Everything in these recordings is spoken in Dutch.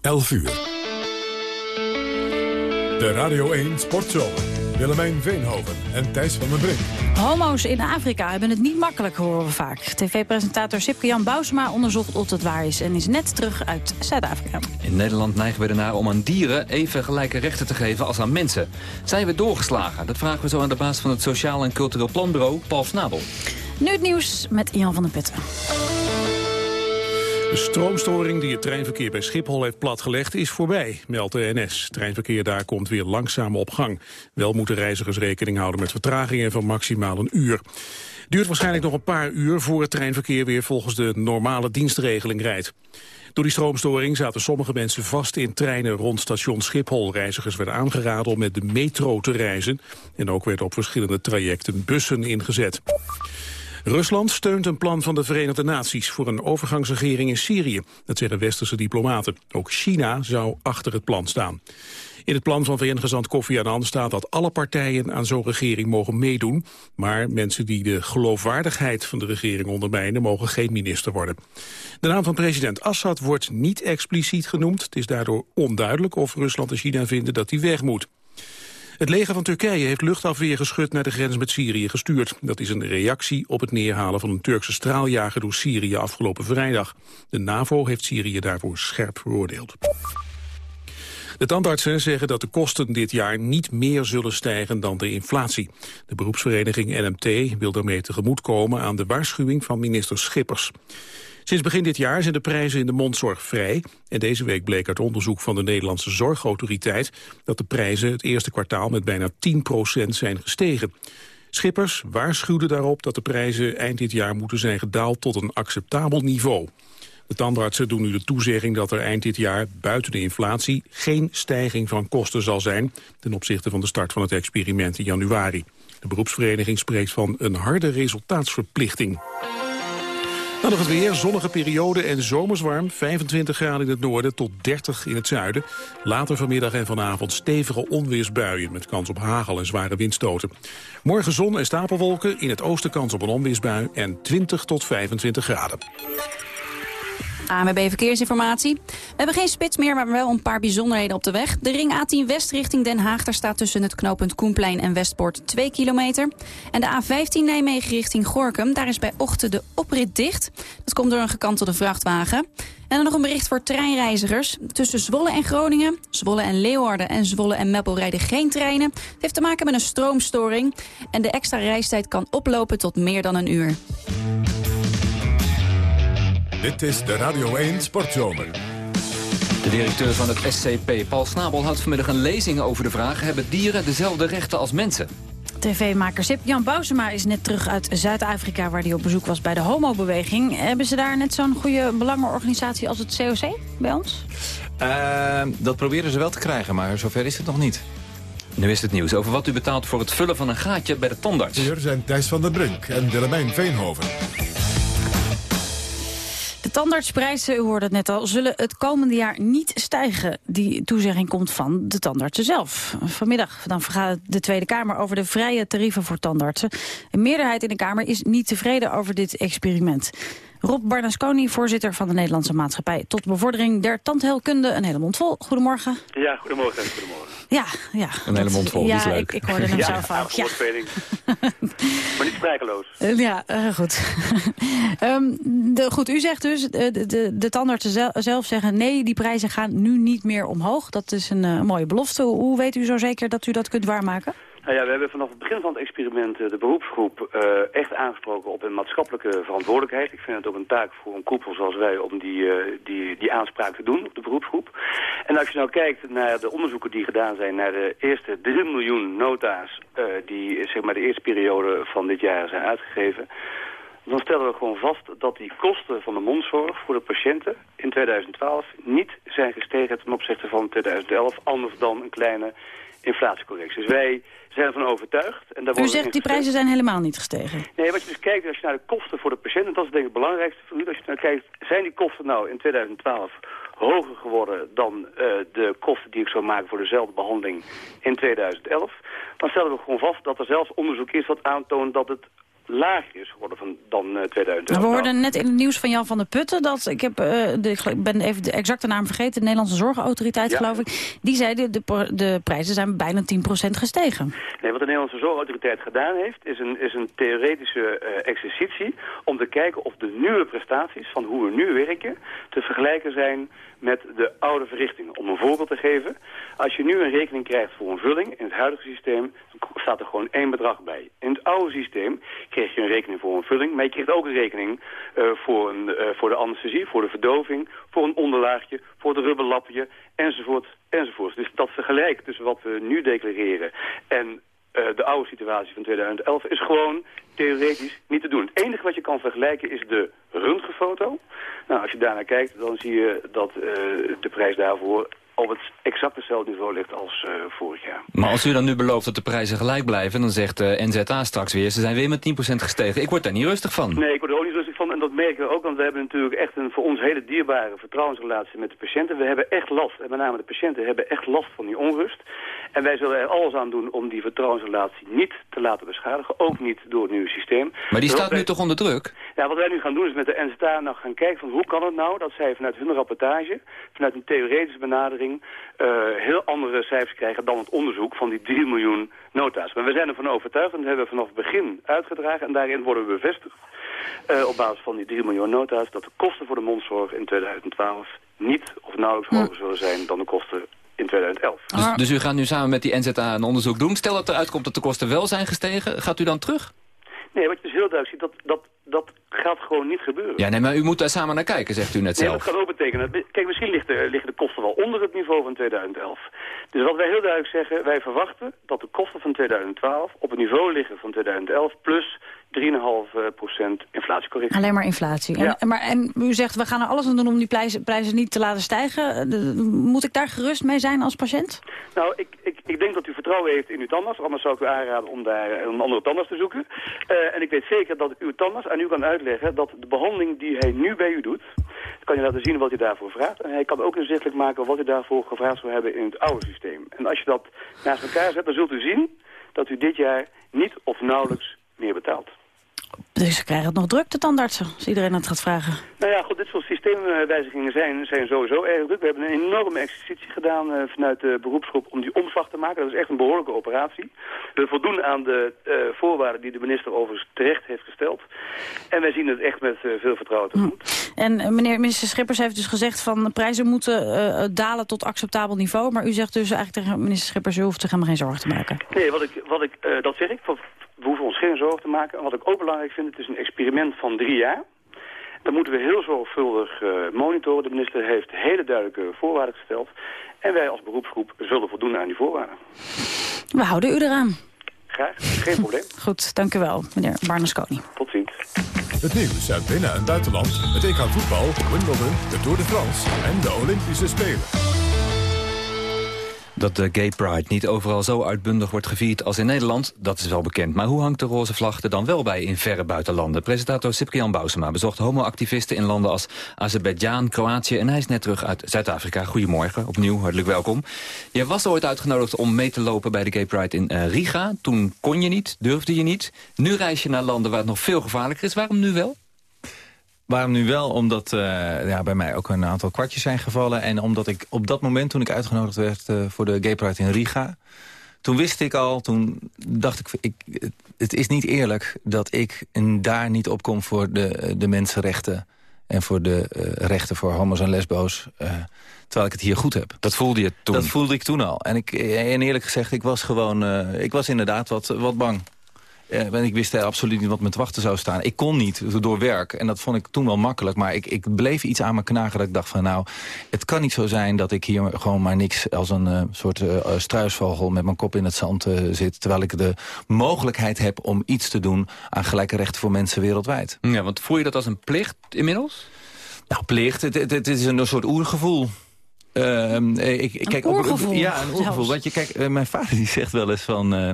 11 uur. De Radio 1 Sportzomer. Willemijn Veenhoven en Thijs van den Brink. Homo's in Afrika hebben het niet makkelijk, horen we vaak. TV-presentator Sipke Jan Bousma onderzocht of het waar is... en is net terug uit Zuid-Afrika. In Nederland neigen we ernaar om aan dieren even gelijke rechten te geven als aan mensen. Zijn we doorgeslagen? Dat vragen we zo aan de baas van het Sociaal en Cultureel Planbureau, Paul Snabel. Nu het nieuws met Jan van der Putten. De stroomstoring die het treinverkeer bij Schiphol heeft platgelegd is voorbij, meldt de NS. Treinverkeer daar komt weer langzaam op gang. Wel moeten reizigers rekening houden met vertragingen van maximaal een uur. Duurt waarschijnlijk nog een paar uur voor het treinverkeer weer volgens de normale dienstregeling rijdt. Door die stroomstoring zaten sommige mensen vast in treinen rond station Schiphol. Reizigers werden aangeraden om met de metro te reizen. En ook werden op verschillende trajecten bussen ingezet. Rusland steunt een plan van de Verenigde Naties voor een overgangsregering in Syrië. Dat zeggen westerse diplomaten. Ook China zou achter het plan staan. In het plan van VN-gezant Kofi Annan staat dat alle partijen aan zo'n regering mogen meedoen. Maar mensen die de geloofwaardigheid van de regering ondermijnen mogen geen minister worden. De naam van president Assad wordt niet expliciet genoemd. Het is daardoor onduidelijk of Rusland en China vinden dat hij weg moet. Het leger van Turkije heeft luchtafweer geschud naar de grens met Syrië gestuurd. Dat is een reactie op het neerhalen van een Turkse straaljager door Syrië afgelopen vrijdag. De NAVO heeft Syrië daarvoor scherp veroordeeld. De tandartsen zeggen dat de kosten dit jaar niet meer zullen stijgen dan de inflatie. De beroepsvereniging NMT wil daarmee tegemoetkomen aan de waarschuwing van minister Schippers. Sinds begin dit jaar zijn de prijzen in de mondzorg vrij. En deze week bleek uit onderzoek van de Nederlandse Zorgautoriteit... dat de prijzen het eerste kwartaal met bijna 10% zijn gestegen. Schippers waarschuwden daarop dat de prijzen eind dit jaar moeten zijn gedaald tot een acceptabel niveau. De tandartsen doen nu de toezegging dat er eind dit jaar buiten de inflatie geen stijging van kosten zal zijn ten opzichte van de start van het experiment in januari. De beroepsvereniging spreekt van een harde resultaatsverplichting. Dan nog het weer, zonnige periode en zomerswarm. 25 graden in het noorden tot 30 in het zuiden. Later vanmiddag en vanavond stevige onweersbuien... met kans op hagel en zware windstoten. Morgen zon en stapelwolken, in het oosten kans op een onweersbui... en 20 tot 25 graden. AMB Verkeersinformatie. We hebben geen spits meer, maar wel een paar bijzonderheden op de weg. De ring A10 West richting Den Haag. Daar staat tussen het knooppunt Koenplein en Westpoort 2 kilometer. En de A15 Nijmegen richting Gorkum. Daar is bij ochtend de oprit dicht. Dat komt door een gekantelde vrachtwagen. En dan nog een bericht voor treinreizigers. Tussen Zwolle en Groningen, Zwolle en Leeuwarden en Zwolle en Meppel rijden geen treinen. Het heeft te maken met een stroomstoring. En de extra reistijd kan oplopen tot meer dan een uur. Dit is de Radio 1 Sportzomer. De directeur van het SCP, Paul Snabel, houdt vanmiddag een lezing over de vraag... hebben dieren dezelfde rechten als mensen? TV-maker Sip Jan Bousema is net terug uit Zuid-Afrika... waar hij op bezoek was bij de homobeweging. Hebben ze daar net zo'n goede belangenorganisatie als het COC bij ons? Uh, dat proberen ze wel te krijgen, maar zover is het nog niet. Nu is het nieuws over wat u betaalt voor het vullen van een gaatje bij de tandarts. Hier zijn Thijs van der Brink en Willemijn Veenhoven. Tandartsprijzen, u hoorde het net al, zullen het komende jaar niet stijgen. Die toezegging komt van de tandartsen zelf. Vanmiddag dan vergaat de Tweede Kamer over de vrije tarieven voor tandartsen. Een meerderheid in de Kamer is niet tevreden over dit experiment. Rob Barnasconi, voorzitter van de Nederlandse Maatschappij... tot bevordering der tandheelkunde. Een hele mond vol. Goedemorgen. Ja, goedemorgen. goedemorgen. Ja, ja. Een hele mond vol, ja, leuk. Ik, ik hoorde hem ja, zo vaak. Ja, maar niet spijkeloos. Uh, ja, uh, goed. um, de, goed, u zegt dus, de, de, de tandartsen zelf, zelf zeggen... nee, die prijzen gaan nu niet meer omhoog. Dat is een uh, mooie belofte. Hoe weet u zo zeker dat u dat kunt waarmaken? Nou ja, we hebben vanaf het begin van het experiment de beroepsgroep uh, echt aangesproken op een maatschappelijke verantwoordelijkheid. Ik vind het ook een taak voor een koepel zoals wij om die, uh, die, die aanspraak te doen op de beroepsgroep. En als je nou kijkt naar de onderzoeken die gedaan zijn naar de eerste 3 miljoen nota's die zeg maar de eerste periode van dit jaar zijn uitgegeven dan stellen we gewoon vast dat die kosten van de mondzorg voor de patiënten in 2012 niet zijn gestegen ten opzichte van 2011, anders dan een kleine inflatiecorrectie. Dus wij zijn ervan overtuigd. En daar u zegt die prijzen zijn helemaal niet gestegen? Nee, wat je dus kijkt, als je naar de kosten voor de patiënt, en dat is denk ik het belangrijkste voor u, als je naar kijkt, zijn die kosten nou in 2012 hoger geworden dan uh, de kosten die ik zou maken voor dezelfde behandeling in 2011, dan stellen we gewoon vast dat er zelfs onderzoek is wat aantoont dat het lager is geworden van, dan uh, 2011. we hoorden net in het nieuws van Jan van der Putten... dat ik, heb, uh, de, ik ben even de exacte naam vergeten... de Nederlandse Zorgautoriteit, geloof ik... die zei de, de, de prijzen zijn bijna 10% gestegen. Nee, wat de Nederlandse Zorgautoriteit gedaan heeft... is een, is een theoretische uh, exercitie om te kijken of de nieuwe prestaties... van hoe we nu werken, te vergelijken zijn met de oude verrichtingen. Om een voorbeeld te geven, als je nu een rekening krijgt voor een vulling in het huidige systeem, staat er gewoon één bedrag bij. In het oude systeem kreeg je een rekening voor een vulling, maar je kreeg ook een rekening uh, voor, een, uh, voor de anesthesie, voor de verdoving, voor een onderlaagje, voor het rubberlapje, enzovoort, enzovoort. Dus dat vergelijk tussen wat we nu declareren en uh, de oude situatie van 2011 is gewoon theoretisch niet te doen. Het enige wat je kan vergelijken is de röntgenfoto. Nou, als je daarnaar kijkt, dan zie je dat de prijs daarvoor op het exact hetzelfde niveau ligt als uh, vorig jaar. Maar als u dan nu belooft dat de prijzen gelijk blijven... dan zegt uh, NZA straks weer, ze zijn weer met 10% gestegen. Ik word daar niet rustig van. Nee, ik word er ook niet rustig van. En dat merken we ook, want we hebben natuurlijk echt een voor ons hele dierbare vertrouwensrelatie met de patiënten. We hebben echt last, en met name de patiënten hebben echt last van die onrust. En wij zullen er alles aan doen om die vertrouwensrelatie niet te laten beschadigen. Ook niet door het nieuwe systeem. Maar die staat nu toch onder druk? Ja, wat wij nu gaan doen is met de NZA nou gaan kijken van hoe kan het nou dat zij vanuit hun rapportage, vanuit een theoretische benadering, heel andere cijfers krijgen dan het onderzoek van die 3 miljoen nota's. Maar we zijn ervan overtuigd en dat hebben we vanaf het begin uitgedragen en daarin worden we bevestigd. Uh, op basis van die 3 miljoen nota's dat de kosten voor de mondzorg in 2012 niet of nauwelijks hoger zullen zijn dan de kosten in 2011. Dus, dus, u gaat nu samen met die NZA een onderzoek doen. Stel dat eruit komt dat de kosten wel zijn gestegen, gaat u dan terug? Nee, wat je dus heel duidelijk ziet, dat, dat, dat gaat gewoon niet gebeuren. Ja, nee, maar u moet daar samen naar kijken, zegt u net zelf. Nee, dat gaat ook betekenen. Kijk, misschien liggen, liggen de kosten wel onder het niveau van 2011. Dus wat wij heel duidelijk zeggen, wij verwachten dat de kosten van 2012 op het niveau liggen van 2011 plus 3,5% inflatiecorrectie. Alleen maar inflatie. Ja. En, maar, en u zegt, we gaan er alles aan doen om die prijzen, prijzen niet te laten stijgen. Moet ik daar gerust mee zijn als patiënt? Nou, ik, ik, ik denk dat u vertrouwen heeft in uw tandarts. Anders zou ik u aanraden om daar een andere tandarts te zoeken. Uh, en ik weet zeker dat uw tandarts aan u kan uitleggen dat de behandeling die hij nu bij u doet... kan je laten zien wat hij daarvoor vraagt. En hij kan ook inzichtelijk maken wat u daarvoor gevraagd zou hebben in het oude systeem. En als je dat naast elkaar zet, dan zult u zien dat u dit jaar niet of nauwelijks meer betaalt. Dus ze krijgen het nog druk, de tandartsen, als iedereen het gaat vragen. Nou ja, goed, dit soort systeemwijzigingen zijn, zijn sowieso erg druk. We hebben een enorme exercitie gedaan uh, vanuit de beroepsgroep om die omslag te maken. Dat is echt een behoorlijke operatie. We voldoen aan de uh, voorwaarden die de minister overigens terecht heeft gesteld. En wij zien het echt met uh, veel vertrouwen tegemoet. Hm. En meneer minister Schippers heeft dus gezegd van de prijzen moeten dalen tot acceptabel niveau. Maar u zegt dus eigenlijk tegen minister Schippers, u hoeft zich helemaal geen zorgen te maken. Nee, wat ik, wat ik, dat zeg ik. Geen zorgen te maken. En wat ik ook belangrijk vind, het is een experiment van drie jaar. Dat moeten we heel zorgvuldig uh, monitoren. De minister heeft hele duidelijke voorwaarden gesteld. En wij als beroepsgroep zullen voldoen aan die voorwaarden. We houden u eraan. Graag, geen probleem. Goed, dank u wel, meneer Barnesconi. Tot ziens. Het nieuws uit binnen- en buitenland, het EK voetbal, Wimbledon, de Tour de France en de Olympische Spelen. Dat de Gay Pride niet overal zo uitbundig wordt gevierd als in Nederland, dat is wel bekend. Maar hoe hangt de roze vlag er dan wel bij in verre buitenlanden? Presentator Cyprian Bousema bezocht homoactivisten in landen als Azerbeidzjan, Kroatië... en hij is net terug uit Zuid-Afrika. Goedemorgen, opnieuw, hartelijk welkom. Je was ooit uitgenodigd om mee te lopen bij de Gay Pride in uh, Riga. Toen kon je niet, durfde je niet. Nu reis je naar landen waar het nog veel gevaarlijker is. Waarom nu wel? Waarom nu wel? Omdat uh, ja, bij mij ook een aantal kwartjes zijn gevallen. En omdat ik op dat moment, toen ik uitgenodigd werd uh, voor de Gay Pride in Riga... toen wist ik al, toen dacht ik, ik het is niet eerlijk... dat ik daar niet opkom voor de, de mensenrechten... en voor de uh, rechten voor homo's en lesbo's... terwijl ik het hier goed heb. Dat voelde je toen? Dat voelde ik toen al. En, ik, en eerlijk gezegd, ik was gewoon... ik was inderdaad wat, wat bang. Uh, ik wist absoluut niet wat me te wachten zou staan. Ik kon niet door werk. En dat vond ik toen wel makkelijk. Maar ik, ik bleef iets aan me knagen dat ik dacht van nou... het kan niet zo zijn dat ik hier gewoon maar niks als een uh, soort uh, struisvogel... met mijn kop in het zand zit. Terwijl ik de mogelijkheid heb om iets te doen... aan gelijke rechten voor mensen wereldwijd. Ja, want voel je dat als een plicht inmiddels? Nou, plicht. Het, het, het is een, soort oergevoel. Uh, ik, kijk, oergevoel? ja, een oergevoel. Want je, kijk, mijn vader die zegt wel eens van... Uh,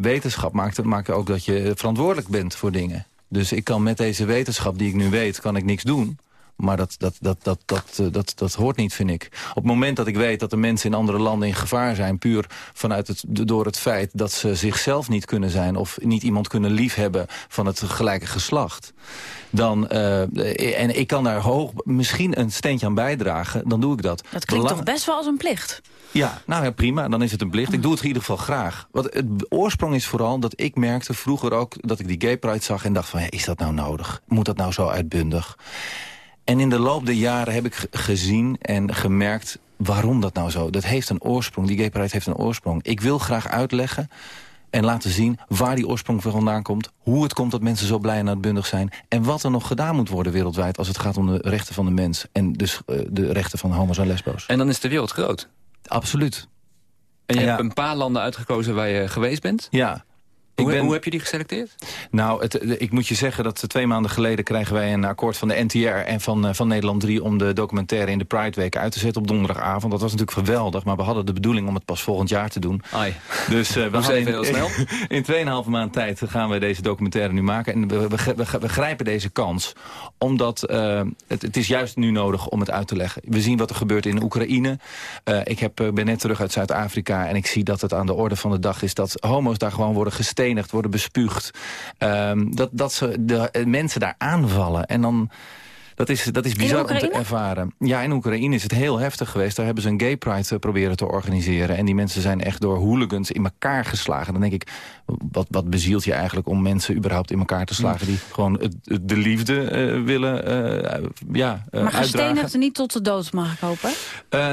wetenschap maakt, maakt ook dat je verantwoordelijk bent voor dingen. Dus ik kan met deze wetenschap die ik nu weet, kan ik niks doen. Maar dat, dat, dat, dat, dat, dat, dat, dat hoort niet, vind ik. Op het moment dat ik weet dat de mensen in andere landen in gevaar zijn... puur vanuit het, door het feit dat ze zichzelf niet kunnen zijn... of niet iemand kunnen liefhebben van het gelijke geslacht... dan, uh, en ik kan daar hoog misschien een steentje aan bijdragen, dan doe ik dat. Dat klinkt toch best wel als een plicht? Ja, nou ja, prima, dan is het een plicht. Ik doe het in ieder geval graag. Wat het oorsprong is vooral dat ik merkte vroeger ook... dat ik die gay pride zag en dacht van, ja, is dat nou nodig? Moet dat nou zo uitbundig? En in de loop der jaren heb ik gezien en gemerkt waarom dat nou zo. Dat heeft een oorsprong, die gay pride heeft een oorsprong. Ik wil graag uitleggen en laten zien waar die oorsprong vandaan komt... hoe het komt dat mensen zo blij en uitbundig zijn... en wat er nog gedaan moet worden wereldwijd... als het gaat om de rechten van de mens... en dus uh, de rechten van homo's en lesbo's. En dan is de wereld groot? Absoluut. En je hebt een paar landen uitgekozen waar je geweest bent? Ja, hoe, hoe, heb je die geselecteerd? Nou, het, ik moet je zeggen dat twee maanden geleden krijgen wij een akkoord van de NTR en van, uh, van Nederland 3 om de documentaire in de Pride Week uit te zetten op donderdagavond. Dat was natuurlijk geweldig, maar we hadden de bedoeling om het pas volgend jaar te doen. Ai. Dus uh, we gaan even heel snel. In 2,5 maand tijd gaan we deze documentaire nu maken. En we, we, we, we grijpen deze kans, omdat uh, het, het, is juist nu nodig om het uit te leggen. We zien wat er gebeurt in Oekraïne. ik heb, ben net terug uit Zuid-Afrika en ik zie dat het aan de orde van de dag is dat homo's daar gewoon worden worden bespuugd. Um, dat, dat ze de mensen daar aanvallen. En dan... Dat is, dat is bizar om te ervaren. Ja, in Oekraïne is het heel heftig geweest. Daar hebben ze een gay pride eh, proberen te organiseren. En die mensen zijn echt door hooligans in elkaar geslagen. Dan denk ik, wat, wat bezielt je eigenlijk om mensen überhaupt in elkaar te slagen... die gewoon de liefde uh, willen uh, ja, uh, Maar gestenigd niet tot de dood, mag ik hopen?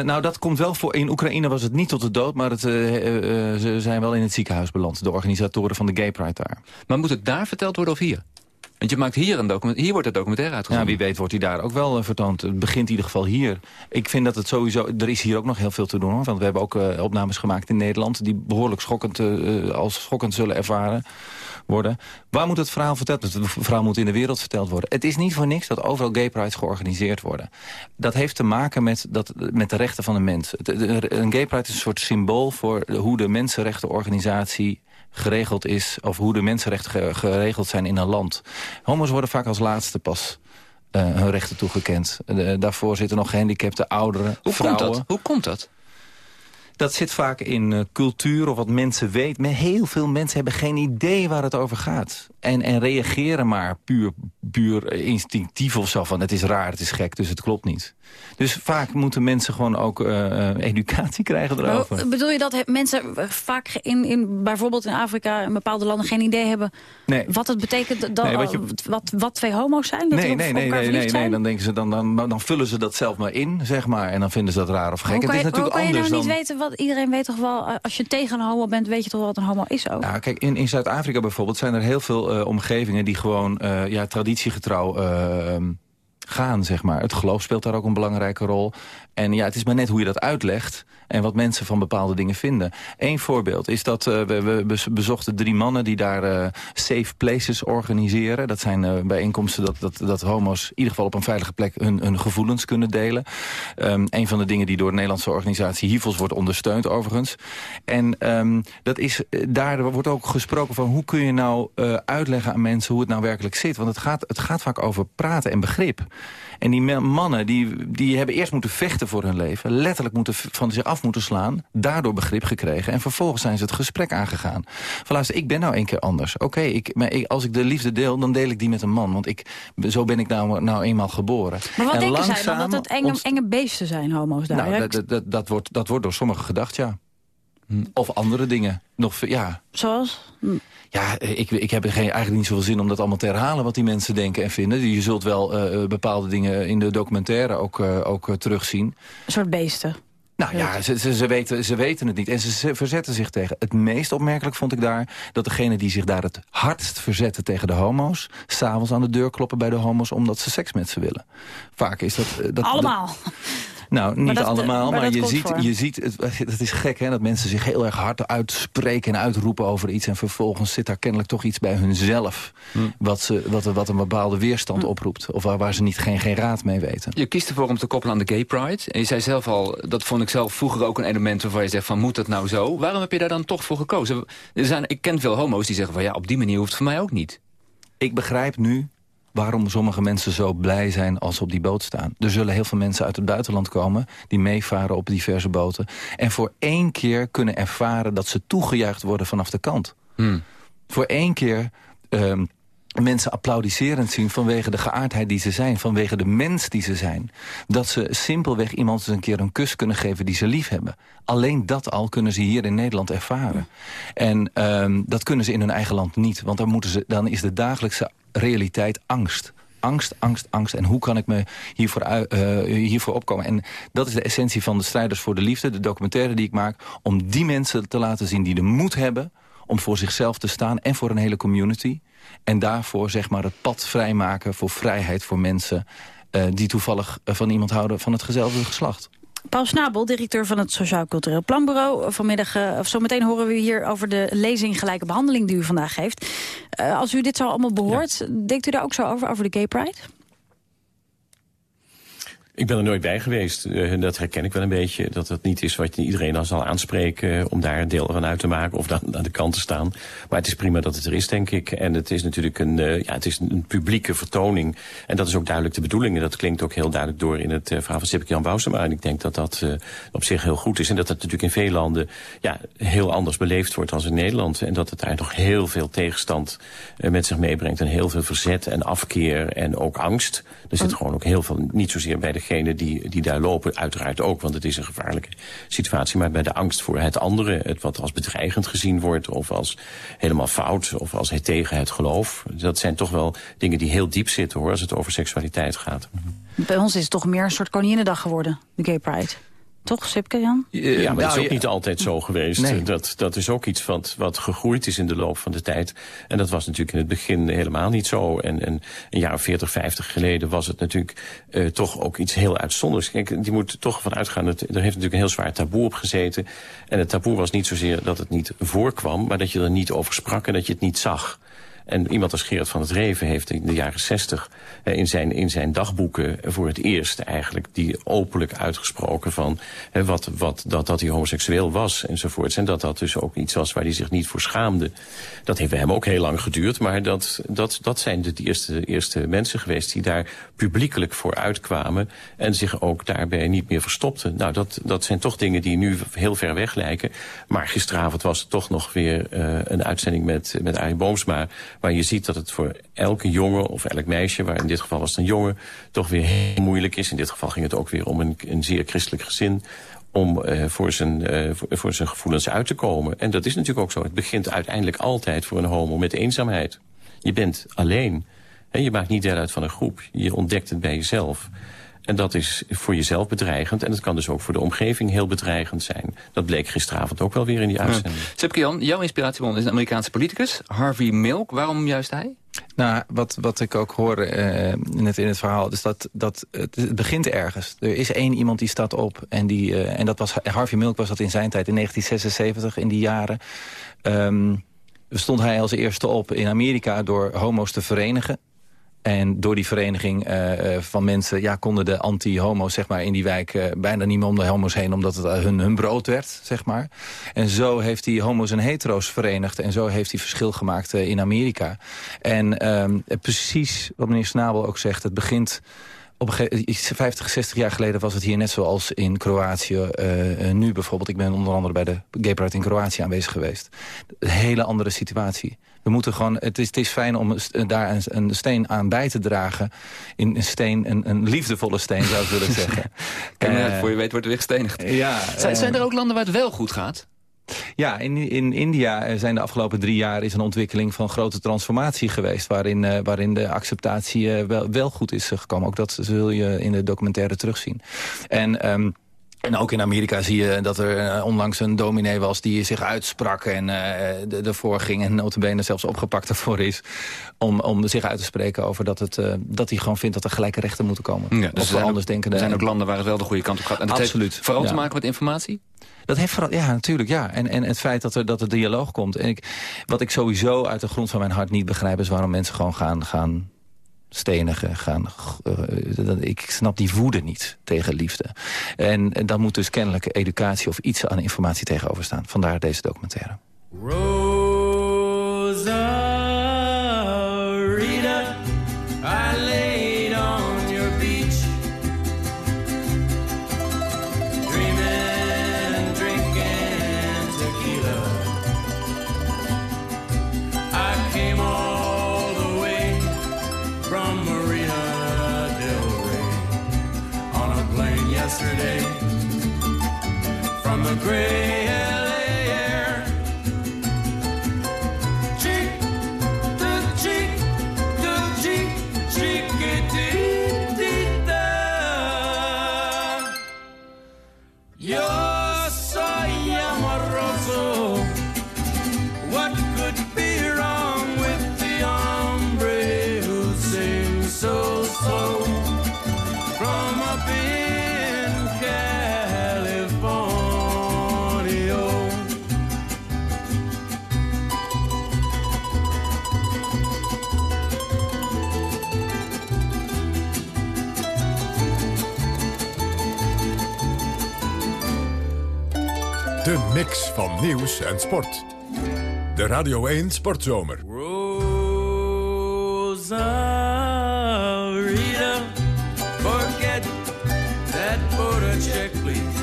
nou, dat komt wel voor. In Oekraïne was het niet tot de dood... maar het, ze zijn wel in het ziekenhuis beland. De organisatoren van de gay pride daar. Maar moet het daar verteld worden of hier? Want je maakt hier een document, hier wordt het documentaire uitgezonden. Ja, wie weet wordt hij daar ook wel uh, vertoond. Het begint in ieder geval hier. Ik vind dat het sowieso... Er is hier ook nog heel veel te doen. Hoor, want we hebben ook uh, opnames gemaakt in Nederland... die behoorlijk schokkend, uh, als schokkend zullen ervaren worden. Waar moet het verhaal verteld? Het verhaal moet in de wereld verteld worden. Het is niet voor niks dat overal gay prides georganiseerd worden. Dat heeft te maken met, dat, met de rechten van de mens. Een gay pride is een soort symbool voor hoe de mensenrechtenorganisatie geregeld is... of hoe de mensenrechten geregeld zijn in een land. Homo's worden vaak als laatste pas uh, hun rechten toegekend. Uh, daarvoor zitten nog gehandicapte ouderen, hoe vrouwen. Komt dat? Hoe komt dat? Dat zit vaak in uh, cultuur of wat mensen weten. Maar heel veel mensen hebben geen idee waar het over gaat. En, en reageren maar puur, puur instinctief of zo van... het is raar, het is gek, dus het klopt niet. Dus vaak moeten mensen gewoon ook uh, educatie krijgen erover. Maar, bedoel je dat mensen vaak in, in, bijvoorbeeld in Afrika... in bepaalde landen geen idee hebben nee. wat het betekent... Nee, wat, je... wat, wat, twee homo's zijn? Dat nee, nee, nee, nee, nee, nee, dan denken ze dan, dan, dan vullen ze dat zelf maar in, zeg maar. En dan vinden ze dat raar of gek. Hoe kan je, het is natuurlijk kan je nou niet weten wat... Iedereen weet toch wel, als je tegen een homo bent... weet je toch wel wat een homo is ook? Nou, kijk, in, in Zuid-Afrika bijvoorbeeld zijn er heel veel uh, omgevingen... die gewoon uh, ja, traditiegetrouw... gaan, zeg maar. Het geloof speelt daar ook een belangrijke rol. En ja, het is maar net hoe je dat uitlegt en wat mensen van bepaalde dingen vinden. Eén voorbeeld is dat uh, we, we, bezochten drie mannen die daar uh, safe places organiseren. Dat zijn uh, bijeenkomsten dat, dat, dat homo's in ieder geval op een veilige plek hun, hun gevoelens kunnen delen. Um, een van de dingen die door de Nederlandse organisatie HIVOS wordt ondersteund overigens. En um, dat is, daar wordt ook gesproken van hoe kun je nou uitleggen aan mensen hoe het nou werkelijk zit. Want het gaat, het gaat vaak over praten en begrip. En die mannen die, die hebben eerst moeten vechten voor hun leven. Letterlijk moeten van zich af moeten slaan. Daardoor begrip gekregen. En vervolgens zijn ze het gesprek aangegaan. Van luister, ik ben nou een keer anders. Oké, ik, maar als ik de liefde deel, dan deel ik die met een man. Want ik, zo ben ik nou, nou eenmaal geboren. Maar wat en denken zij dan? Dat het enge, enge beesten zijn, homo's daar? Nou, dat, dat, dat, wordt, dat wordt door sommigen gedacht, ja. Hm. Of andere dingen. Nog, ja. Zoals? Hm. Ja, ik, ik heb geen, eigenlijk niet zoveel zin om dat allemaal te herhalen... wat die mensen denken en vinden. Je zult wel uh, bepaalde dingen in de documentaire ook, uh, ook terugzien. Een soort beesten. Nou ja, ze, ze, ze, weten, ze weten het niet. En ze verzetten zich tegen. Het meest opmerkelijk vond ik daar... dat degene die zich daar het hardst verzetten tegen de homo's... s'avonds aan de deur kloppen bij de homo's... omdat ze seks met ze willen. Vaak is dat... dat Allemaal. Nou, niet allemaal, maar, je, ziet, je ziet, het, is gek hè, dat mensen zich heel erg hard uitspreken en uitroepen over iets. En vervolgens zit daar kennelijk toch iets bij hunzelf. Hm. Wat, ze, wat, wat een bepaalde weerstand hm. oproept. Of waar, waar ze niet, geen, geen raad mee weten. Je kiest ervoor om te koppelen aan de gay pride. En je zei zelf al, dat vond ik zelf vroeger ook een element waarvan je zegt van moet dat nou zo? Waarom heb je daar dan toch voor gekozen? Er zijn, ik ken veel homo's die zeggen van ja, op die manier hoeft het voor mij ook niet. Ik begrijp nu waarom sommige mensen zo blij zijn als ze op die boot staan. Er zullen heel veel mensen uit het buitenland komen... die meevaren op diverse boten... en voor één keer kunnen ervaren dat ze toegejuicht worden vanaf de kant. Hmm. Voor één keer... Um, mensen applaudisserend zien vanwege de geaardheid die ze zijn. Vanwege de mens die ze zijn. Dat ze simpelweg iemand eens een keer een kus kunnen geven die ze lief hebben. Alleen dat al kunnen ze hier in Nederland ervaren. En um, dat kunnen ze in hun eigen land niet. Want dan, moeten ze, dan is de dagelijkse realiteit angst angst, angst, angst. En hoe kan ik me hiervoor, uh, hiervoor opkomen? En dat is de essentie van de Strijders voor de Liefde. De documentaire die ik maak. Om die mensen te laten zien die de moed hebben... om voor zichzelf te staan en voor een hele community. En daarvoor zeg maar het pad vrijmaken voor vrijheid voor mensen... Uh, die toevallig van iemand houden van hetzelfde geslacht. Paul Snabel, directeur van het Sociaal Cultureel Planbureau. Vanmiddag, uh, of zometeen horen we hier over de lezing gelijke behandeling die u vandaag geeft. Uh, als u dit zo allemaal behoort, denkt u daar ook zo over, over de Gay Pride? Ik ben er nooit bij geweest. Uh, dat herken ik wel een beetje. Dat het niet is wat iedereen dan zal aanspreken om daar een deel van uit te maken of dan aan de kant te staan. Maar het is prima dat het er is, denk ik. En het is natuurlijk een, uh, ja, het is een publieke vertoning. En dat is ook duidelijk de bedoeling. En dat klinkt ook heel duidelijk door in het uh, verhaal van Sipke Jan Bousema. En ik denk dat dat op zich heel goed is. En dat dat natuurlijk in veel landen ja, heel anders beleefd wordt dan in Nederland. En dat het daar nog heel veel tegenstand met zich meebrengt. En heel veel verzet en afkeer en ook angst. Er zit gewoon ook heel veel, niet zozeer bij de degenen die, die daar lopen uiteraard ook, want het is een gevaarlijke situatie. Maar bij de angst voor het andere, het wat als bedreigend gezien wordt... of als helemaal fout, of als het tegen het geloof. Dat zijn toch wel dingen die heel diep zitten hoor, als het over seksualiteit gaat. Bij ons is het toch meer een soort Koninginnedag geworden, de Gay Pride. Toch, Sipke, Jan? Ja, maar dat is ook niet altijd zo geweest. Dat, dat is ook iets wat, wat gegroeid is in de loop van de tijd. En dat was natuurlijk in het begin helemaal niet zo. En, en een jaar of 40, 50 geleden was het natuurlijk uh, toch ook iets heel uitzonderlijks. Kijk, die moet toch van uitgaan, dat, er heeft natuurlijk een heel zwaar taboe op gezeten. En het taboe was niet zozeer dat het niet voorkwam, maar dat je er niet over sprak en dat je het niet zag. En iemand als Gerard van het Reven heeft in de jaren zestig... Eh, in, zijn, in zijn dagboeken voor het eerst eigenlijk... die openlijk uitgesproken van wat, wat, dat, dat hij homoseksueel was enzovoorts. En dat dat dus ook iets was waar hij zich niet voor schaamde. Dat heeft bij hem ook heel lang geduurd. Maar dat, dat, dat zijn de eerste, eerste mensen geweest die daar publiekelijk voor uitkwamen... en zich ook daarbij niet meer verstopten. Nou, dat, dat zijn toch dingen die nu heel ver weg lijken. Maar gisteravond was het toch nog weer uh, een uitzending met, met Arie Boomsma... Waar je ziet dat het voor elke jongen of elk meisje, waar in dit geval was het een jongen, toch weer heel moeilijk is. In dit geval ging het ook weer om een, een zeer christelijk gezin om uh, voor, zijn, uh, voor, voor, zijn gevoelens uit te komen. En dat is natuurlijk ook zo. Het begint uiteindelijk altijd voor een homo met eenzaamheid. Je bent alleen. En je maakt niet deel uit van een groep. Je ontdekt het bij jezelf. En dat is voor jezelf bedreigend. En het kan dus ook voor de omgeving heel bedreigend zijn. Dat bleek gisteravond ook wel weer in die uitzending. Ja. Jan, jouw inspiratiebron is een Amerikaanse politicus. Harvey Milk. Waarom juist hij? Nou, wat, wat ik ook hoor uh, net in het verhaal... is dat, dat het, begint ergens. Er is één iemand die staat op. En, die, uh, en dat was, Harvey Milk was dat in zijn tijd, in 1976, in die jaren... Um, stond hij als eerste op in Amerika door homo's te verenigen. En door die vereniging uh, van mensen ja, konden de anti-homo's zeg maar, in die wijk uh, bijna niet meer om de homo's heen... omdat het hun, hun brood werd, zeg maar. En zo heeft hij homo's en hetero's verenigd. En zo heeft hij verschil gemaakt in Amerika. En um, precies wat meneer Snabel ook zegt, het begint... Op een 50, 60 jaar geleden was het hier net zoals in Kroatië. Nu bijvoorbeeld, ik ben onder andere bij de Gay Pride in Kroatië aanwezig geweest. Een hele andere situatie. We moeten gewoon, het, is, het is fijn om daar een, een, steen aan bij te dragen. In een steen, een, een liefdevolle steen zou ik willen zeggen. Kijk uh, voor je weet wordt er weer gestenigd. Ja, zijn, zijn er ook landen waar het wel goed gaat? Ja, in, in India zijn de afgelopen drie jaar is een ontwikkeling van grote transformatie geweest. Waarin, uh, waarin de acceptatie uh, wel, wel goed is gekomen. Ook dat zul je in de documentaire terugzien. En... Um, en ook in Amerika zie je dat er onlangs een dominee was... die zich uitsprak en uh, ervoor ging... en notabene zelfs opgepakt ervoor is... om, om zich uit te spreken over dat, het, uh, dat hij gewoon vindt... dat er gelijke rechten moeten komen. Ja, dus of anders denken. Er zijn ook landen waar het wel de goede kant op gaat. En dat Absoluut. Heeft vooral te maken met informatie? Dat heeft vooral, ja, natuurlijk, ja. En, en het feit dat er, dat er dialoog komt. En ik, wat ik sowieso uit de grond van mijn hart niet begrijp... is waarom mensen gewoon gaan, gaan stenigen gaan. Uh, ik snap die woede niet tegen liefde. En, en dan moet dus kennelijk educatie of iets aan informatie tegenover staan. Vandaar deze documentaire. Rosa, De mix van nieuws en sport. De Radio 1 Sportzomer. Rosarita, forget that border check, please.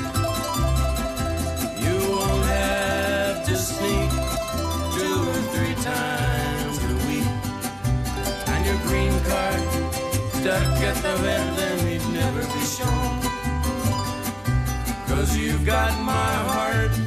You won't have to sneak two or three times a week. And your green card stuck at the verde you've got my heart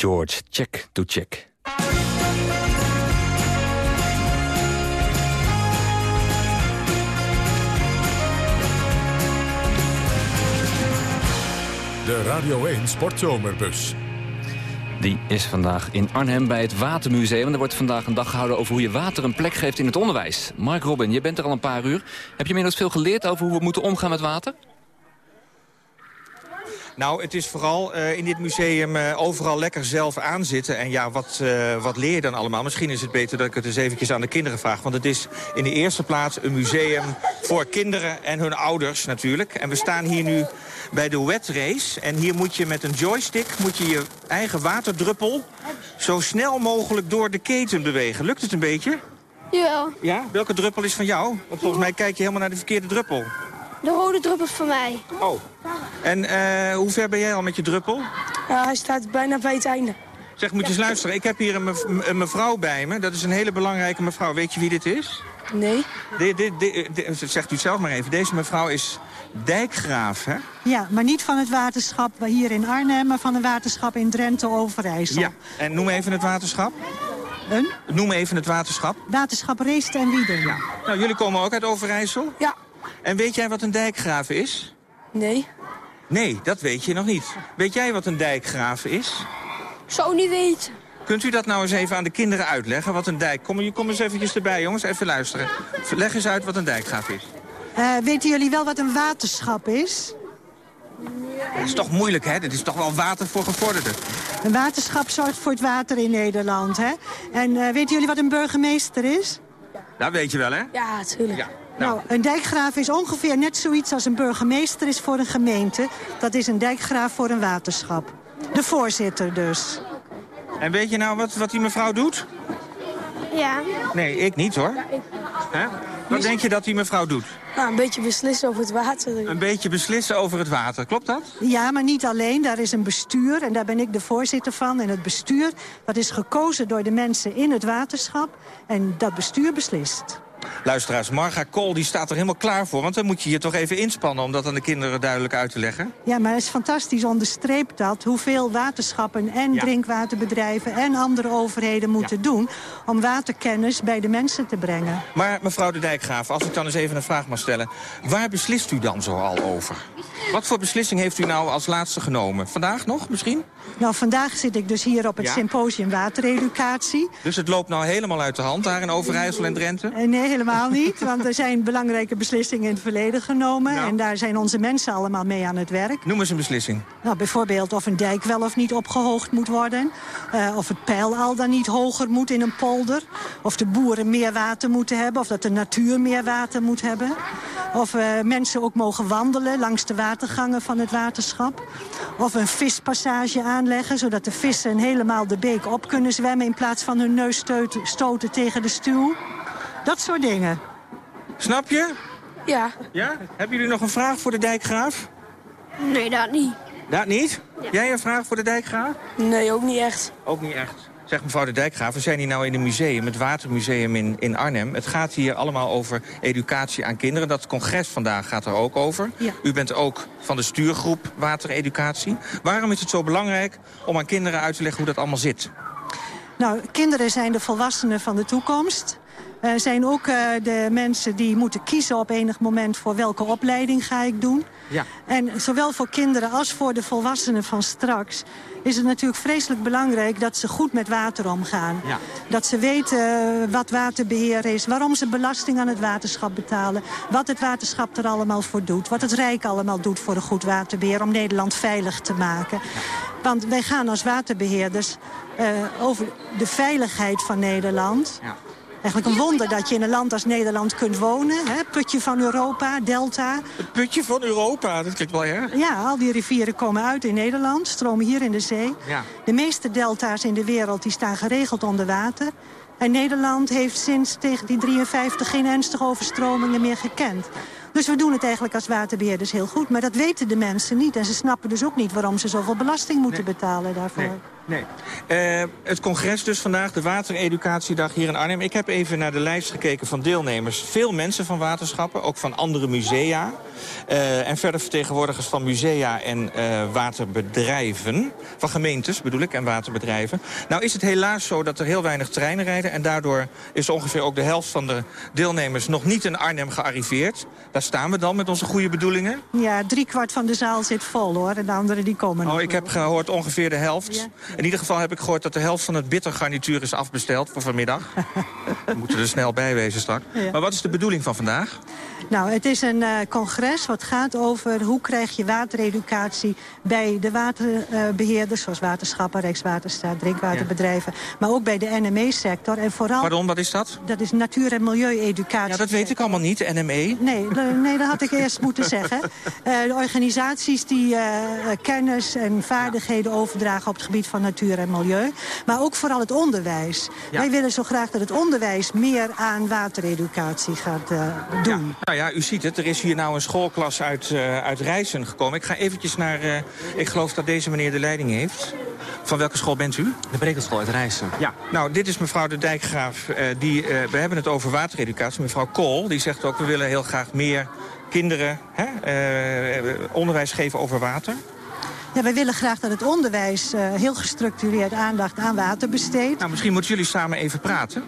George, check to check. De Radio 1 Sportzomerbus. Die is vandaag in Arnhem bij het Watermuseum. Er wordt vandaag een dag gehouden over hoe je water een plek geeft in het onderwijs. Mark Robin, je bent er al een paar uur. Heb je inmiddels veel geleerd over hoe we moeten omgaan met water? Nou, het is vooral eh, in dit museum eh, overal lekker zelf aanzitten. En ja, wat, eh, wat leer je dan allemaal? Misschien is het beter dat ik het eens eventjes aan de kinderen vraag. Want het is in de eerste plaats een museum voor kinderen en hun ouders natuurlijk. En we staan hier nu bij de wet race. En hier moet je met een joystick moet je, je eigen waterdruppel... zo snel mogelijk door de keten bewegen. Lukt het een beetje? Jawel, Ja? Welke druppel is van jou? Want volgens mij kijk je helemaal naar de verkeerde druppel. De rode druppel van mij. Oh. En eh, hoe ver ben jij al met je druppel? Ja, hij staat bijna bij het einde. Zeg, moet je eens luisteren. Ik heb hier een, mev- een mevrouw bij me. Dat is een hele belangrijke mevrouw. Weet je wie dit is? Nee. Dit, dit, dit- dit- zegt u het zelf maar even. Deze mevrouw is dijkgraaf, hè? Ja, maar niet van het waterschap hier in Arnhem, maar van een waterschap in Drenthe-Overijssel. Ja. En noem even het waterschap. Een? Noem even het waterschap. Waterschap Reest en Wieden. Ja. Nou, jullie komen ook uit Overijssel. Ja. En weet jij wat een dijkgraaf is? Nee. Nee, dat weet je nog niet. Weet jij wat een dijkgraaf is? Zou niet weten. Kunt u dat nou eens even aan de kinderen uitleggen, wat een dijk... Kom, kom eens eventjes erbij, jongens, even luisteren. Leg eens uit wat een dijkgraaf is. Eh, weten jullie wel wat een waterschap is? Dat is toch moeilijk, hè? Dit is toch wel water voor gevorderden. Een waterschap zorgt voor het water in Nederland, hè? En eh, weten jullie wat een burgemeester is? Dat weet je wel, hè? Ja, natuurlijk. Ja. Nou, een dijkgraaf is ongeveer net zoiets als een burgemeester is voor een gemeente. Dat is een dijkgraaf voor een waterschap. De voorzitter dus. En weet je nou wat, wat die mevrouw doet? Ja. Nee, ik niet, hoor. Hè? Wat denk je dat die mevrouw doet? Nou, een beetje beslissen over het water. Een beetje beslissen over het water, klopt dat? Ja, maar niet alleen. Daar is een bestuur en daar ben ik de voorzitter van. En het bestuur, dat is gekozen door de mensen in het waterschap. En dat bestuur beslist. Luisteraars, Marga Kool die staat er helemaal klaar voor... want dan moet je je toch even inspannen om dat aan de kinderen duidelijk uit te leggen. Ja, maar het is fantastisch onderstreept dat hoeveel waterschappen en Ja. drinkwaterbedrijven en andere overheden moeten doen om waterkennis bij de mensen te brengen. Maar mevrouw de Dijkgraaf, als ik dan eens even een vraag mag stellen... waar beslist u dan zo al over? Wat voor beslissing heeft u nou als laatste genomen? Vandaag nog misschien? Nou, vandaag zit ik dus hier op het Ja. symposium watereducatie. Dus het loopt nou helemaal uit de hand daar in Overijssel en Drenthe? En nee, helemaal niet. Want er zijn belangrijke beslissingen in het verleden genomen. Nou. En daar zijn onze mensen allemaal mee aan het werk. Noem eens een beslissing. Nou, bijvoorbeeld of een dijk wel of niet opgehoogd moet worden. Eh, of het peil al dan niet hoger moet in een polder. Of de boeren meer water moeten hebben. Of dat de natuur meer water moet hebben. Of eh, mensen ook mogen wandelen langs de watergangen van het waterschap. Of een vispassage aanleggen, zodat de vissen helemaal de beek op kunnen zwemmen... in plaats van hun neus stoten, stoten tegen de stuw. Dat soort dingen. Snap je? Ja. Ja? Hebben jullie nog een vraag voor de dijkgraaf? Nee, dat niet. Dat niet? Jij een vraag voor de dijkgraaf? Nee, ook niet echt. Ook niet echt. Zeg mevrouw de Dijkgraaf, we zijn hier nou in een museum, het Watermuseum in, in Arnhem. Het gaat hier allemaal over educatie aan kinderen. Dat congres vandaag gaat er ook over. Ja. U bent ook van de stuurgroep Watereducatie. Waarom is het zo belangrijk om aan kinderen uit te leggen hoe dat allemaal zit? Nou, kinderen zijn de volwassenen van de toekomst. Eh, zijn ook eh, de mensen die moeten kiezen op enig moment... voor welke opleiding ga ik doen. Ja. En zowel voor kinderen als voor de volwassenen van straks... is het natuurlijk vreselijk belangrijk dat ze goed met water omgaan. Ja. Dat ze weten eh, wat waterbeheer is, waarom ze belasting aan het waterschap betalen... wat het waterschap er allemaal voor doet, wat het Rijk allemaal doet voor een goed waterbeheer... om Nederland veilig te maken. Want wij gaan als waterbeheerders eh, over de veiligheid van Nederland... Ja. Eigenlijk een wonder dat je in een land als Nederland kunt wonen. Hè? Putje van Europa, delta. Het putje van Europa, dat klinkt wel erg. Ja, al die rivieren komen uit in Nederland, stromen hier in de zee. Ja. De meeste delta's in de wereld die staan geregeld onder water. En Nederland heeft sinds 1953 geen ernstige overstromingen meer gekend. Dus we doen het eigenlijk als waterbeheerders heel goed. Maar dat weten de mensen niet. En ze snappen dus ook niet waarom ze zoveel belasting moeten betalen daarvoor. Nee. Nee. Eh, het congres dus vandaag, de Watereducatiedag hier in Arnhem. Ik heb even naar de lijst gekeken van deelnemers. Veel mensen van waterschappen, ook van andere musea. Eh, en verder vertegenwoordigers van musea en eh, waterbedrijven. Van gemeentes bedoel ik, en waterbedrijven. Nou is het helaas zo dat er heel weinig treinen rijden. En daardoor is ongeveer ook de helft van de deelnemers nog niet in Arnhem gearriveerd. Daar staan we dan met onze goede bedoelingen. Ja, driekwart van de zaal zit vol hoor. En de anderen die komen Oh, ik heb gehoord ongeveer de helft. Ja. In ieder geval heb ik gehoord dat de helft van het bittergarnituur is afbesteld voor vanmiddag. We moeten er snel bij wezen straks. Ja. Maar wat is de bedoeling van vandaag? Nou, het is een eh, congres wat gaat over hoe krijg je watereducatie bij de waterbeheerders, zoals waterschappen, Rijkswaterstaat, drinkwaterbedrijven, maar ook bij de NME-sector. En vooral, Pardon, wat is dat? dat is natuur- en milieueducatie. Ja, dat weet ik allemaal niet, NME. Nee, nee, dat had ik eerst moeten zeggen. Eh, de organisaties die eh, kennis en vaardigheden overdragen op het gebied van natuur en milieu. Maar ook vooral het onderwijs. Ja. Wij willen zo graag dat het onderwijs meer aan watereducatie gaat doen. Nou ja, u ziet het, er is hier nou een schoolklas uit, eh uit Rijssen gekomen. Ik ga eventjes naar, eh, ik geloof dat deze meneer de leiding heeft. Van welke school bent u? De Brekelschool uit Rijssen. Ja, nou, dit is mevrouw de Dijkgraaf. eh, die, eh, we hebben het over watereducatie. Mevrouw Kool, die zegt ook... we willen heel graag meer kinderen hè, eh, onderwijs geven over water. Ja, wij willen graag dat het onderwijs eh, heel gestructureerd aandacht aan water besteedt. Nou, misschien moeten jullie samen even praten.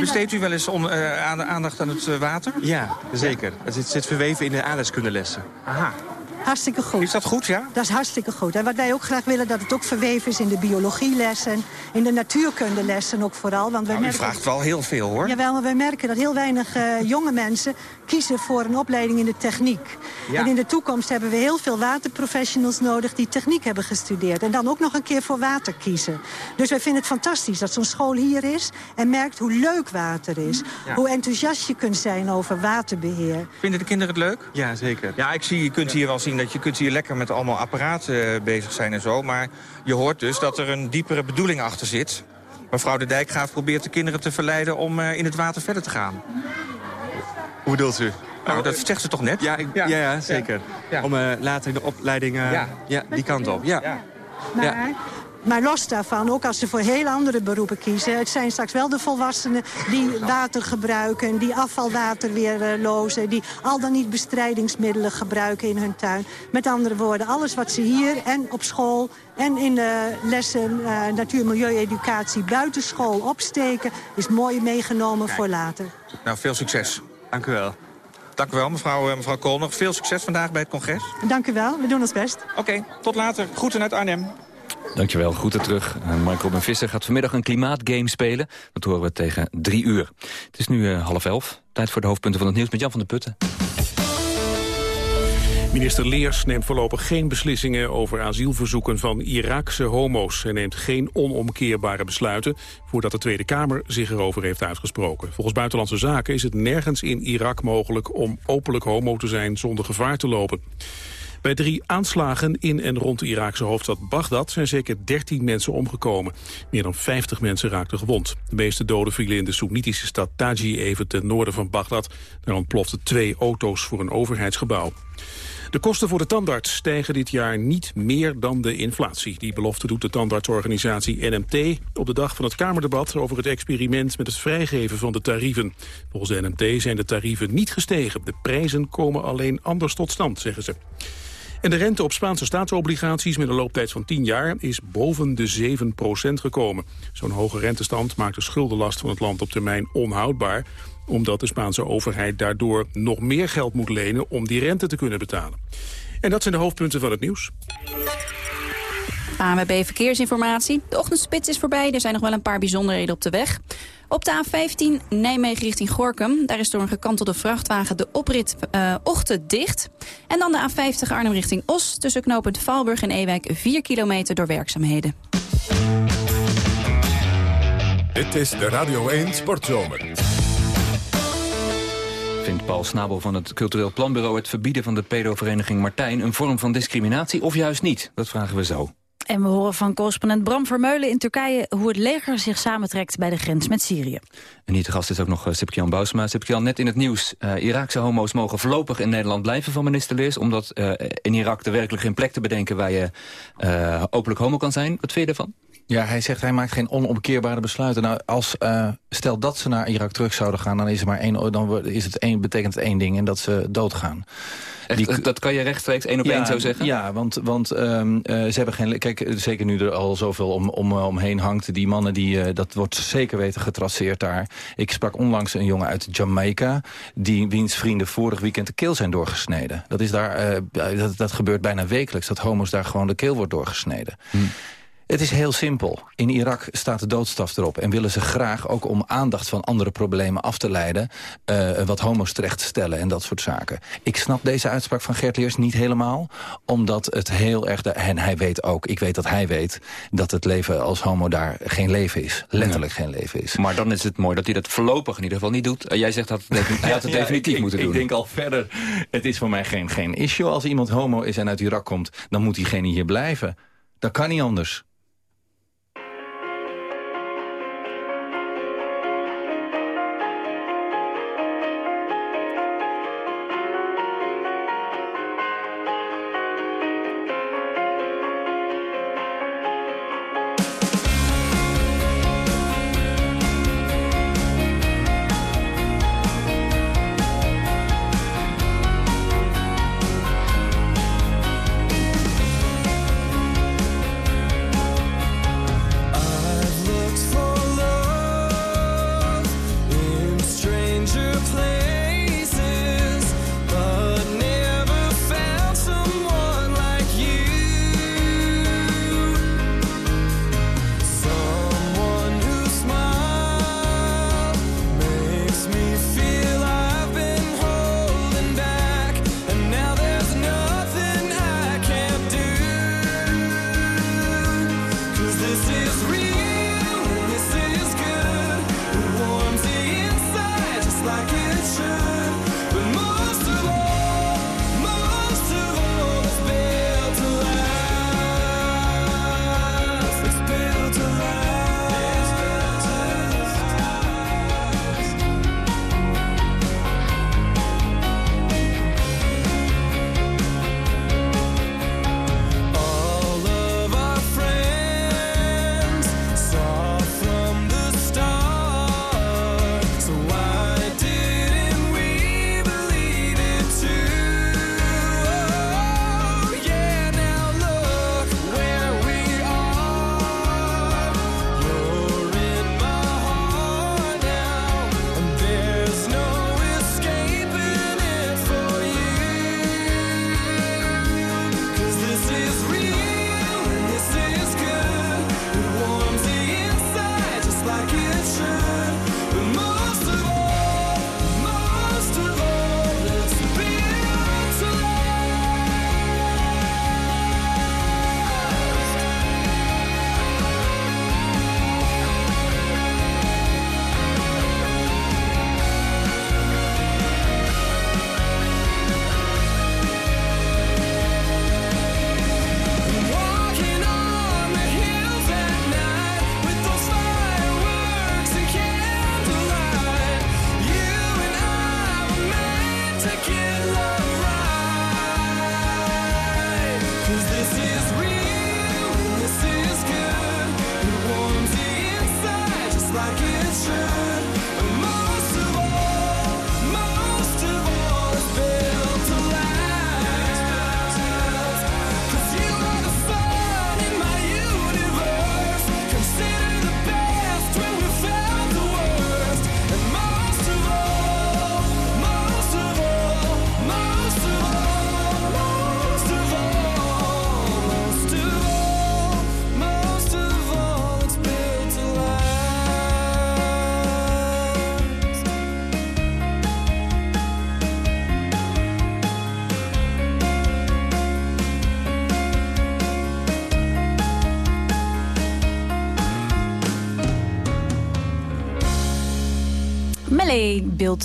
Besteedt u wel eens on- eh, aan- aandacht aan het eh, water? Ja, zeker. Het zit, zit verweven in de aardrijkskundelessen. Aha. Hartstikke goed. Is dat goed, ja? Dat is hartstikke goed. En wat wij ook graag willen, dat het ook verweven is in de biologielessen, in de natuurkundelessen ook vooral. Want wij Nou, u merken, vraagt wel heel veel, hoor. Jawel, maar wij merken dat heel weinig eh, jonge mensen kiezen voor een opleiding in de techniek. Ja. En in de toekomst hebben we heel veel waterprofessionals nodig die techniek hebben gestudeerd. En dan ook nog een keer voor water kiezen. Dus wij vinden het fantastisch dat zo'n school hier is en merkt hoe leuk water is. Ja. Hoe enthousiast je kunt zijn over waterbeheer. Vinden de kinderen het leuk? Ja, zeker. Ja, ik zie, je kunt hier wel zien dat je kunt hier lekker met allemaal apparaten eh, bezig zijn en zo. Maar je hoort dus dat er een diepere bedoeling achter zit. Mevrouw de Dijkgraaf probeert de kinderen te verleiden om eh, in het water verder te gaan. Hoe bedoelt u? Nou, dat zegt ze toch net? Ja, ik, ja. Ja, zeker. Ja. Om eh, later in de opleiding eh, Ja. ja. die kant op. Ja. Ja. Maar, Ja. Maar los daarvan, ook als ze voor heel andere beroepen kiezen... het zijn straks wel de volwassenen die water gebruiken... die afvalwater weer eh, lozen... die al dan niet bestrijdingsmiddelen gebruiken in hun tuin. Met andere woorden, alles wat ze hier en op school... en in de lessen eh, natuur, milieu, educatie buitenschool opsteken... is mooi meegenomen voor later. Nou, veel succes. Dank u wel. Dank u wel, mevrouw, eh, mevrouw Kool. Nog veel succes vandaag bij het congres. Dank u wel, we doen ons best. Oké, tot later. Groeten uit Arnhem. Dankjewel, groeten terug. Uh, Mark Robin Visser gaat vanmiddag een klimaatgame spelen. Dat horen we tegen drie uur. Het is nu uh, half elf. Tijd voor de hoofdpunten van het nieuws met Jan van der Putten. Minister Leers neemt voorlopig geen beslissingen over asielverzoeken van Iraakse homo's. Hij neemt geen onomkeerbare besluiten voordat de Tweede Kamer zich erover heeft uitgesproken. Volgens Buitenlandse Zaken is het nergens in Irak mogelijk om openlijk homo te zijn zonder gevaar te lopen. Bij drie aanslagen in en rond de Iraakse hoofdstad Bagdad zijn zeker 13 mensen omgekomen. Meer dan 50 mensen raakten gewond. De meeste doden vielen in de Soenitische stad Taji even ten noorden van Bagdad. Daar ontploften twee auto's voor een overheidsgebouw. De kosten voor de tandarts stijgen dit jaar niet meer dan de inflatie. Die belofte doet de tandartsorganisatie NMT op de dag van het Kamerdebat over het experiment met het vrijgeven van de tarieven. Volgens NMT zijn de tarieven niet gestegen. De prijzen komen alleen anders tot stand, zeggen ze. En de rente op Spaanse staatsobligaties met een looptijd van 10 jaar is boven de 7% gekomen. Zo'n hoge rentestand maakt de schuldenlast van het land op termijn onhoudbaar omdat de Spaanse overheid daardoor nog meer geld moet lenen om die rente te kunnen betalen. En dat zijn de hoofdpunten van het nieuws. ANWB Verkeersinformatie. De ochtendspits is voorbij. Er zijn nog wel een paar bijzonderheden op de weg. Op de A15 Nijmegen richting Gorkum. Daar is door een gekantelde vrachtwagen de oprit uh, ochtend dicht. En dan de A50 Arnhem richting Os. Tussen knooppunt Valburg en Ewijk 4 kilometer door werkzaamheden. Dit is de Radio 1 Sportzomer. Vindt Paul Snabel van het Cultureel Planbureau het verbieden van de pedovereniging Martijn een vorm van discriminatie of juist niet? Dat vragen we zo. En we horen van correspondent Bram Vermeulen in Turkije... hoe het leger zich samentrekt bij de grens met Syrië. En hier te gast is ook nog uh, Sipkian Bousma. Sipkian, net in het nieuws. Uh, Iraakse homo's mogen voorlopig in Nederland blijven van minister Leers... omdat uh, in Irak er werkelijk geen plek te bedenken... waar je openlijk homo kan zijn. Wat vind je ervan? Ja, hij zegt hij maakt geen onomkeerbare besluiten. Nou, als, uh, stel dat ze naar Irak terug zouden gaan, dan, is er maar één, dan is het één, betekent het één ding en dat ze doodgaan. Echt, dat kan je rechtstreeks één op één zo zeggen? Ja, want, want um, uh, ze hebben geen... Kijk, zeker nu er al zoveel om, om, omheen hangt. Die mannen, die, dat wordt zeker weten getraceerd daar. Ik sprak onlangs een jongen uit Jamaica... Die, wiens vrienden vorig weekend de keel zijn doorgesneden. Dat, is daar, dat, dat gebeurt bijna wekelijks. Dat homo's daar gewoon de keel wordt doorgesneden. Hm. Het is heel simpel. In Irak staat de doodstraf erop. En willen ze graag, ook om aandacht van andere problemen af te leiden... Uh, wat homo's terecht stellen en dat soort zaken. Ik snap deze uitspraak van Gert Leers niet helemaal. Omdat het heel erg... De, en hij weet ook, ik weet dat hij weet... dat het leven als homo daar geen leven is. Letterlijk geen leven is. Maar dan is het mooi dat hij dat voorlopig in ieder geval niet doet. Uh, jij zegt dat hij had het ja, definitief ik, moeten ik, doen. Ik denk al verder, het is voor mij geen, geen issue. Als iemand homo is en uit Irak komt... dan moet diegene hier blijven. Dat kan niet anders.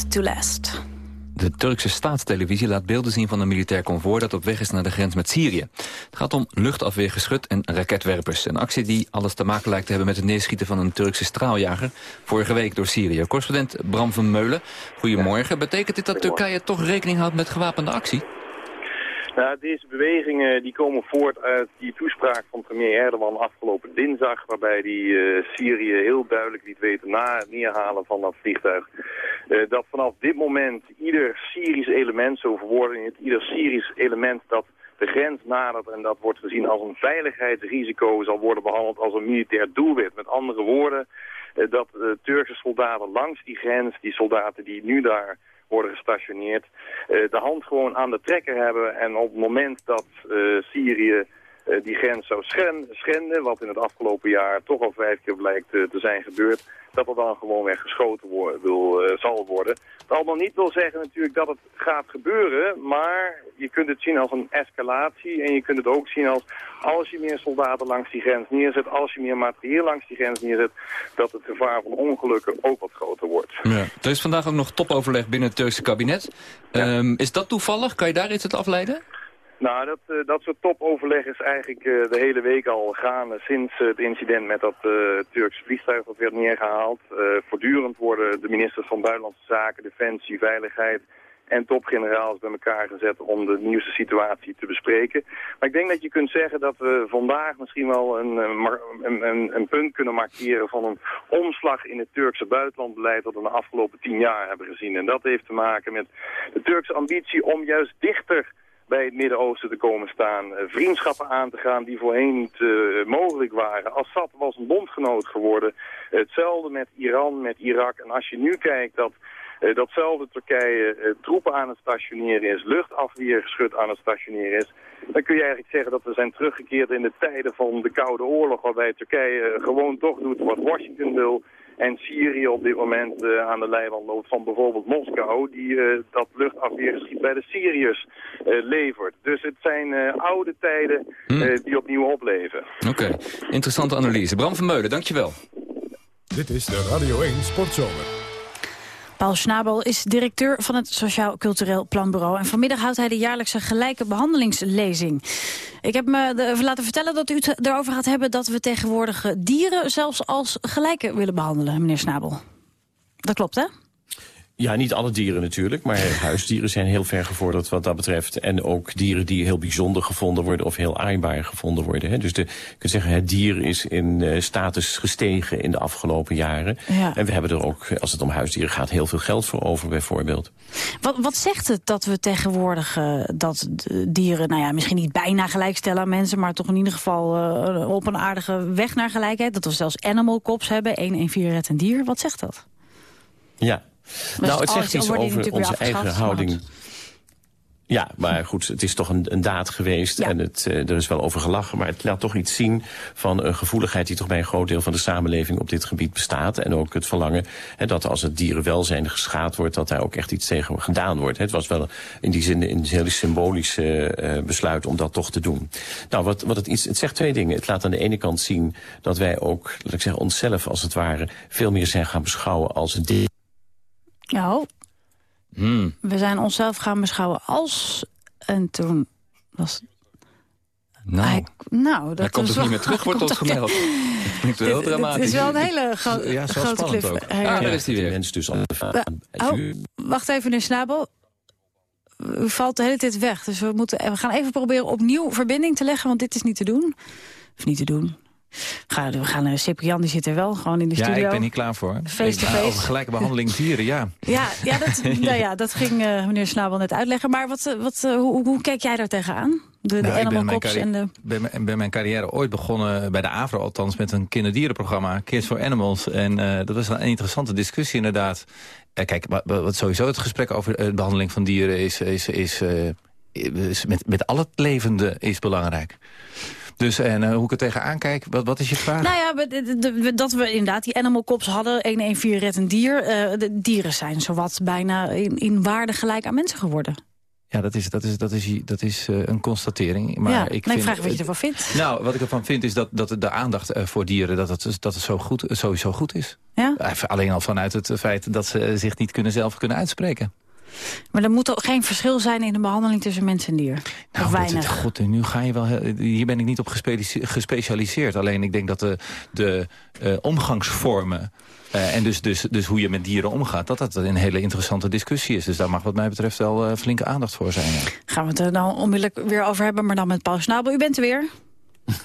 To Last. De Turkse staatstelevisie laat beelden zien van een militair konvooi... dat op weg is naar de grens met Syrië. Het gaat om luchtafweergeschut en raketwerpers. Een actie die alles te maken lijkt te hebben met het neerschieten van een Turkse straaljager... vorige week door Syrië. Correspondent Bram van Meulen, goedemorgen. Betekent dit dat Turkije toch rekening houdt met gewapende actie? Nou, deze bewegingen die komen voort uit die toespraak van premier Erdogan afgelopen dinsdag... waarbij hij uh, Syrië heel duidelijk liet weten na het neerhalen van dat vliegtuig... Uh, dat vanaf dit moment ieder Syrisch element, zo verwoorden het, ieder Syrisch element dat de grens nadert... en dat wordt gezien als een veiligheidsrisico zal worden behandeld als een militair doelwit. Met andere woorden, uh, dat Turkse soldaten langs die grens, die soldaten die nu daar worden gestationeerd, uh, de hand gewoon aan de trekker hebben. En op het moment dat uh, Syrië die grens zou schenden, wat in het afgelopen jaar toch al vijf keer blijkt te zijn gebeurd, dat er dan gewoon weer geschoten wil, zal worden. Het allemaal niet wil zeggen natuurlijk dat het gaat gebeuren, maar je kunt het zien als een escalatie en je kunt het ook zien als als je meer soldaten langs die grens neerzet, als je meer materieel langs die grens neerzet, dat het gevaar van ongelukken ook wat groter wordt. Ja. Er is vandaag ook nog topoverleg binnen het Turkse kabinet. Ja. Um, is dat toevallig? Kan je daar iets uit afleiden? Nou, dat, uh, dat soort topoverleg is eigenlijk uh, de hele week al gaande sinds uh, het incident met dat Turkse vliegtuig dat werd neergehaald. voortdurend worden de ministers van Buitenlandse Zaken, Defensie, Veiligheid en topgeneraals bij elkaar gezet om de nieuwste situatie te bespreken. Maar ik denk dat je kunt zeggen dat we vandaag misschien wel een, een, een, een punt kunnen markeren van een omslag in het Turkse buitenlandbeleid dat we de afgelopen tien jaar hebben gezien. En dat heeft te maken met de Turkse ambitie om juist dichter bij het Midden-Oosten te komen staan. Uh, vriendschappen aan te gaan die voorheen niet uh, mogelijk waren. Assad was een bondgenoot geworden. Hetzelfde met Iran, met Irak. En als je nu kijkt dat uh, datzelfde Turkije troepen aan het stationeren is, luchtafweergeschut aan het stationeren is, dan kun je eigenlijk zeggen dat we zijn teruggekeerd in de tijden van de Koude Oorlog, waarbij Turkije gewoon toch doet wat Washington wil. En Syrië op dit moment uh, aan de leiband loopt van bijvoorbeeld Moskou... die uh, dat luchtafweergeschiet bij de Syriërs uh, levert. Dus het zijn oude tijden hmm. die opnieuw opleven. Oké, okay. interessante analyse. Bram van Meulen, dankjewel. Dit is de Radio 1 Sportzomer. Paul Schnabel is directeur van het Sociaal Cultureel Planbureau. En vanmiddag houdt hij de jaarlijkse gelijke behandelingslezing. Ik heb me laten vertellen dat u het erover gaat hebben... dat we tegenwoordig dieren zelfs als gelijke willen behandelen, meneer Schnabel. Dat klopt, hè? Ja, niet alle dieren natuurlijk, maar huisdieren zijn heel ver gevorderd wat dat betreft. En ook dieren die heel bijzonder gevonden worden of heel aaibaar gevonden worden. Hè. Dus de, je kunt zeggen, het dier is in uh, status gestegen in de afgelopen jaren. Ja. En we hebben er ook, als het om huisdieren gaat, heel veel geld voor over bijvoorbeeld. Wat, wat zegt het dat we tegenwoordig uh, dat dieren, nou ja, misschien niet bijna gelijk stellen aan mensen, maar toch in ieder geval uh, op een aardige weg naar gelijkheid. Dat we zelfs animal cops hebben, 114 red een dier. Wat zegt dat? Ja, nou, het zegt iets over onze eigen houding. Ja, maar goed, het is toch een, een daad geweest ja. en het, uh, er is wel over gelachen. Maar het laat toch iets zien van een gevoeligheid die toch bij een groot deel van de samenleving op dit gebied bestaat. En ook het verlangen hè, dat als het dierenwelzijn geschaad wordt, dat daar ook echt iets tegen gedaan wordt. Het was wel in die zin een heel symbolisch uh, besluit om dat toch te doen. Nou, wat, wat het, iets, het zegt twee dingen. Het laat aan de ene kant zien dat wij ook, laat ik zeggen, onszelf als het ware veel meer zijn gaan beschouwen als deel nou, hmm. we zijn onszelf gaan beschouwen als... En toen was... Nou, Hij, nou dat Hij komt dus niet meer terug, wordt dat gemeld. Dat klinkt heel dramatisch. Het is wel een hele gro ja, zo grote spannend cliff. ook. Hey, Ah, ja. daar is hij weer. Mensen dus al Oh, wacht even, meneer Snabel. U valt de hele tijd weg. Dus we, moeten, we gaan even proberen opnieuw verbinding te leggen, want dit is niet te doen. Of niet te doen. Ga, we gaan naar Cyprian, die zit er wel, gewoon in de Ja, studio. ik ben hier klaar voor. Face to face. Over gelijke behandeling dieren, ja. Ja, ja, dat, nou ja, dat ging uh, meneer Snabel net uitleggen. Maar wat, uh, wat, uh, hoe, hoe kijk jij daar tegenaan? De, de Nou, animal cops en de... ben, ben mijn carrière ooit begonnen bij de AVRO, althans met een kinderdierenprogramma, Kids for Animals. En eh, dat was een interessante discussie inderdaad. Eh, kijk, wa- wa- wat sowieso het gesprek over de behandeling van dieren is, is, is, eh, is met, met al het levende is belangrijk. Dus en eh, hoe ik er tegenaan kijk, wat, wat is je vraag? Nou ja, dat we inderdaad die animal cops hadden. 114 red een dier. Eh, de dieren zijn zowat bijna in, in waarde gelijk aan mensen geworden. Ja, dat is, dat is, dat is, dat is eh, een constatering. Maar ja, ik nee, vind, ik vraag wat je ervan vindt. Nou, wat ik ervan vind is dat, dat de aandacht voor dieren... dat het, dat het zo goed, sowieso goed is. Ja? Alleen al vanuit het feit dat ze zich niet kunnen zelf kunnen uitspreken. Maar er moet toch geen verschil zijn in de behandeling tussen mens en dier? Nou, of weinig? het- God, nu ga je wel. Hier ben ik niet op gespe- gespecialiseerd. Alleen ik denk dat de, de eh, omgangsvormen. eh, en dus, dus, dus hoe je met dieren omgaat, dat dat een hele interessante discussie is. Dus daar mag wat mij betreft wel eh, flinke aandacht voor zijn. ja. Gaan we het er nou onmiddellijk weer over hebben, maar dan met Paul Snabel. U bent er weer.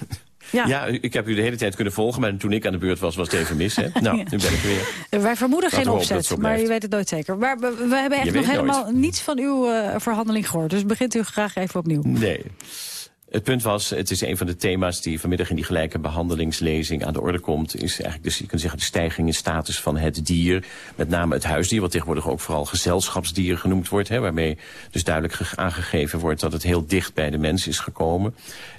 Ja. Ja, ik heb u de hele tijd kunnen volgen, maar toen ik aan de beurt was, was het even mis. Hè? Nou, Ja. nu ben ik er weer. Wij vermoeden Laten geen opzet, maar je blijft. weet het nooit zeker. Maar we, we hebben echt nog helemaal nooit. niets van uw eh, verhandeling gehoord. Dus begint u graag even opnieuw. Nee. Het punt was, het is een van de thema's die vanmiddag in die gelijke behandelingslezing aan de orde komt. Is eigenlijk dus, je kunt zeggen, de stijging in status van het dier. Met name het huisdier, wat tegenwoordig ook vooral gezelschapsdier genoemd wordt. Hè, waarmee dus duidelijk ge- aangegeven wordt dat het heel dicht bij de mens is gekomen.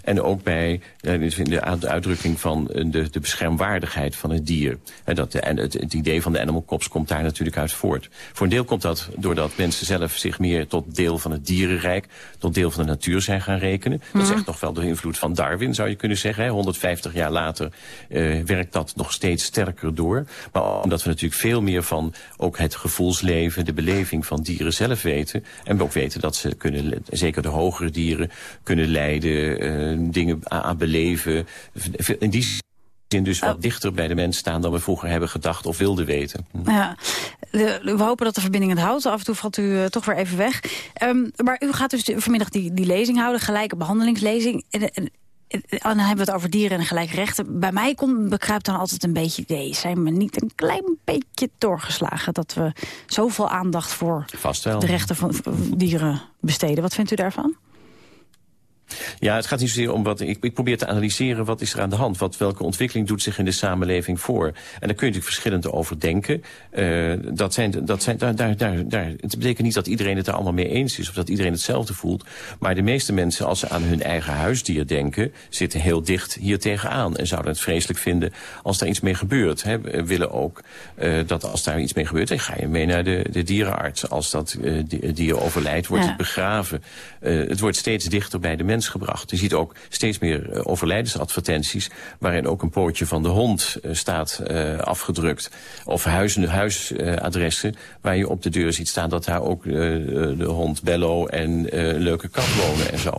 En ook bij eh, dus de uit- de uitdrukking van eh, de, de beschermwaardigheid van het dier. En, dat, de- en het, het idee van de animal cops komt daar natuurlijk uit voort. Voor een deel komt dat doordat mensen zelf zich meer tot deel van het dierenrijk, tot deel van de natuur zijn gaan rekenen. Dat is echt nog wel de invloed van Darwin, zou je kunnen zeggen. hè. 150 jaar later eh, werkt dat nog steeds sterker door. Maar omdat we natuurlijk veel meer van ook het gevoelsleven, de beleving van dieren zelf weten. En we ook weten dat ze kunnen, zeker de hogere dieren, kunnen lijden, eh, dingen aan, beleven. In die zin dus wat dichter bij de mens staan dan we vroeger hebben gedacht of wilden weten. Ja, de- we hopen dat de verbinding het houdt. Af en toe valt u eh, toch weer even weg. Ehm, maar u gaat dus de- vanmiddag die, die lezing houden, gelijke behandelingslezing. En, en, en- dan hebben we het over dieren en gelijke rechten. Bij mij komt, bekruipt dan altijd een beetje idee. Zijn we niet een klein beetje doorgeslagen... dat we zoveel aandacht voor Vast wel. de rechten van dieren besteden? Wat vindt u daarvan? Ja, het gaat niet zozeer om wat... Ik, ik probeer te analyseren wat is er aan de hand. Wat, welke ontwikkeling doet zich in de samenleving voor. En daar kun je natuurlijk verschillend over denken. Eh, dat zijn, dat zijn, daar, daar, daar, daar, het betekent niet dat iedereen het daar allemaal mee eens is... of dat iedereen hetzelfde voelt. Maar de meeste mensen, als ze aan hun eigen huisdier denken... zitten heel dicht hier tegenaan. En zouden het vreselijk vinden als daar iets mee gebeurt. Hè. We willen ook eh, dat als daar iets mee gebeurt... dan ga je mee naar de, de dierenarts. Als dat eh, di- dier overlijdt, wordt Ja. het begraven. Het wordt steeds dichter bij de mens gebracht. Je ziet ook steeds meer eh, overlijdensadvertenties... waarin ook een pootje van de hond eh, staat eh, afgedrukt. Of huizen- huisadressen waar je op de deur ziet staan... dat daar ook eh, de hond Bello en eh, een leuke kat wonen en zo.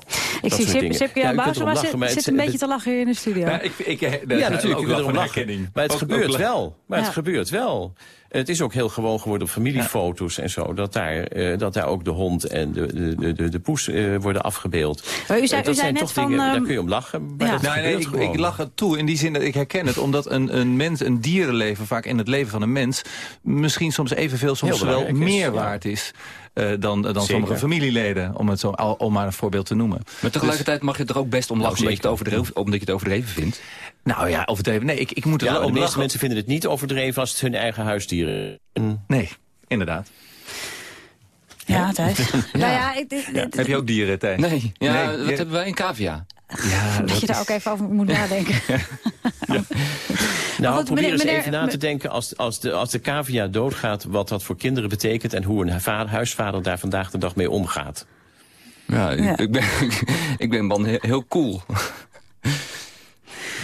Ik Dat zie Sip, Ja, erom zit, zit het- een beetje te lachen hier in de studio. Ja, ik, ik, ja, natuurlijk, ik wil erom lachen. herkenning. Maar het Ook- gebeurt ook- wel. Maar Ja. het gebeurt wel. Het is ook heel gewoon geworden op familiefoto's en zo. Dat daar, eh, dat daar ook de hond en de, de, de, de, poes eh, worden afgebeeld. Maar u zei- Eh, dat u zei zijn net toch van, dingen, ehm, daar kun je om lachen. Maar ja. dat Nee, nee, gebeurt ik, gewoon. ik lach het toe in die zin dat ik herken het. Omdat een, een mens, een dierenleven vaak in het leven van een mens... misschien soms evenveel, soms wel is, meer ja. waard is... eh, dan, dan Zeker. sommige familieleden, om, het zo, al- om maar een voorbeeld te noemen. Maar tegelijkertijd mag je er ook best om lachen, omdat, je het overdreven, omdat je het overdreven vindt. Nou ja, overdreven. Nee, ik, ik moet er Ja, wel maar om de meeste lachen. mensen vinden het niet overdreven als het hun eigen huisdieren... Nee, inderdaad. Ja, Thijs. Nou ja, ik, ik- ik- Heb je ook dieren, Thijs? Nee, ja, Nee, wat je- hebben wij? Een cavia. Ja, dat je daar ook even over moet nadenken. Nou, goed, probeer meneer- eens meneer- even na te denken als, als, de, als de cavia doodgaat... wat dat voor kinderen betekent en hoe een vader, huisvader daar vandaag de dag mee omgaat. Ja, ik- Ja. Ik, ben, ik ben heel, heel cool.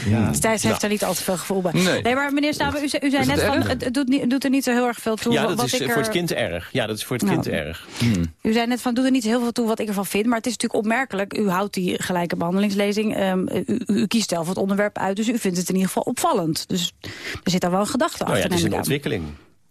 Ja. Thijs heeft er niet al te veel gevoel bij. Nee. maar meneer Staben, u, zei- u zei net het van, het, het doet, niet, doet er niet zo heel erg veel toe. ja, wat is ik eh, er, voor het kind erg. Ja, dat is voor het Nou. kind erg. U zei net van, doet er niet heel veel toe wat ik ervan vind. Maar het is natuurlijk opmerkelijk. U houdt die gelijke behandelingslezing. ehm, u, kiest zelf het onderwerp uit. Dus u vindt het in ieder geval opvallend. Dus er zit daar wel een gedachte Nou ja, achter. het is een ontwikkeling.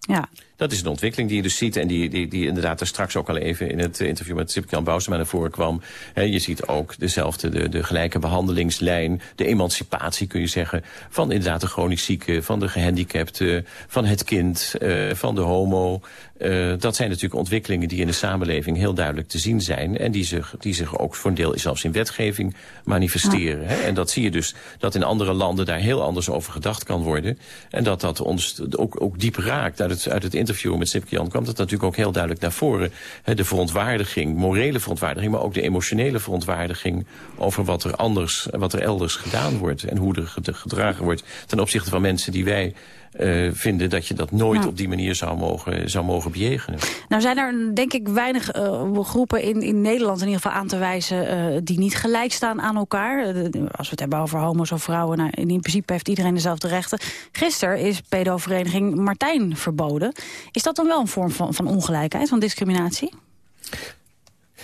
Ja. Dat is een ontwikkeling die je dus ziet en die, die, die inderdaad er straks ook al even in het interview met Sipke-Jan Bousema naar voren kwam. Je ziet ook dezelfde, de, de gelijke behandelingslijn, de emancipatie kun je zeggen, van inderdaad de chronisch zieke, van de gehandicapte, van het kind, eh, van de homo. Eh, dat zijn natuurlijk ontwikkelingen die in de samenleving heel duidelijk te zien zijn en die zich, die zich ook voor een deel zelfs in wetgeving manifesteren. Hè. En dat zie je dus dat in andere landen daar heel anders over gedacht kan worden en dat dat ons ook, ook diep raakt. Uit het, uit het interview met Sipke Jan kwam dat natuurlijk ook heel duidelijk naar voren. Hè, de verontwaardiging, morele verontwaardiging, maar ook de emotionele verontwaardiging over wat er anders, wat er elders gedaan wordt en hoe er ged- gedragen wordt ten opzichte van mensen die wij eh, vinden dat je dat nooit Ja. op die manier zou mogen, zou mogen bejegenen. Nou zijn er denk ik weinig eh, groepen in, in Nederland in ieder geval aan te wijzen... eh, die niet gelijk staan aan elkaar. Als we het hebben over homo's of vrouwen... Nou, in principe heeft iedereen dezelfde rechten. Gisteren is pedovereniging Martijn verboden. Is dat dan wel een vorm van, van ongelijkheid, van discriminatie?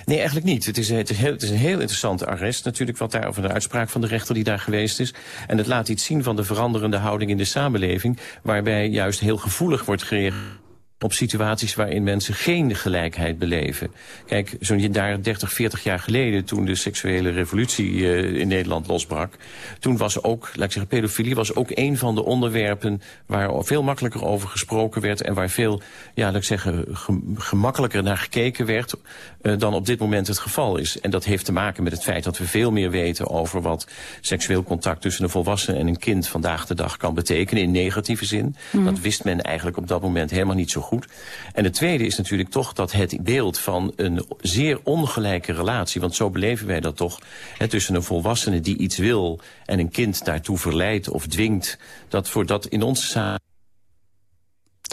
Nee, eigenlijk niet. Het is, het, is heel, het is een heel interessante arrest natuurlijk, wat daar over de uitspraak van de rechter die daar geweest is. En het laat iets zien van de veranderende houding in de samenleving, waarbij juist heel gevoelig wordt gereageerd op situaties waarin mensen geen gelijkheid beleven. Kijk, zo'n daar 30, 40 jaar geleden, toen de seksuele revolutie uh, in Nederland losbrak... toen was ook, laat ik zeggen, pedofilie was ook een van de onderwerpen... waar veel makkelijker over gesproken werd... en waar veel, ja, laat ik zeggen, gemakkelijker naar gekeken werd... Uh, dan op dit moment het geval is. En dat heeft te maken met het feit dat we veel meer weten... over wat seksueel contact tussen een volwassene en een kind... vandaag de dag kan betekenen, in negatieve zin. Mm. Dat wist men eigenlijk op dat moment helemaal niet zo goed. En het tweede is natuurlijk toch dat het beeld van een zeer ongelijke relatie... want zo beleven wij dat toch, hè, tussen een volwassene die iets wil... en een kind daartoe verleidt of dwingt... dat voor dat in onze samenleving...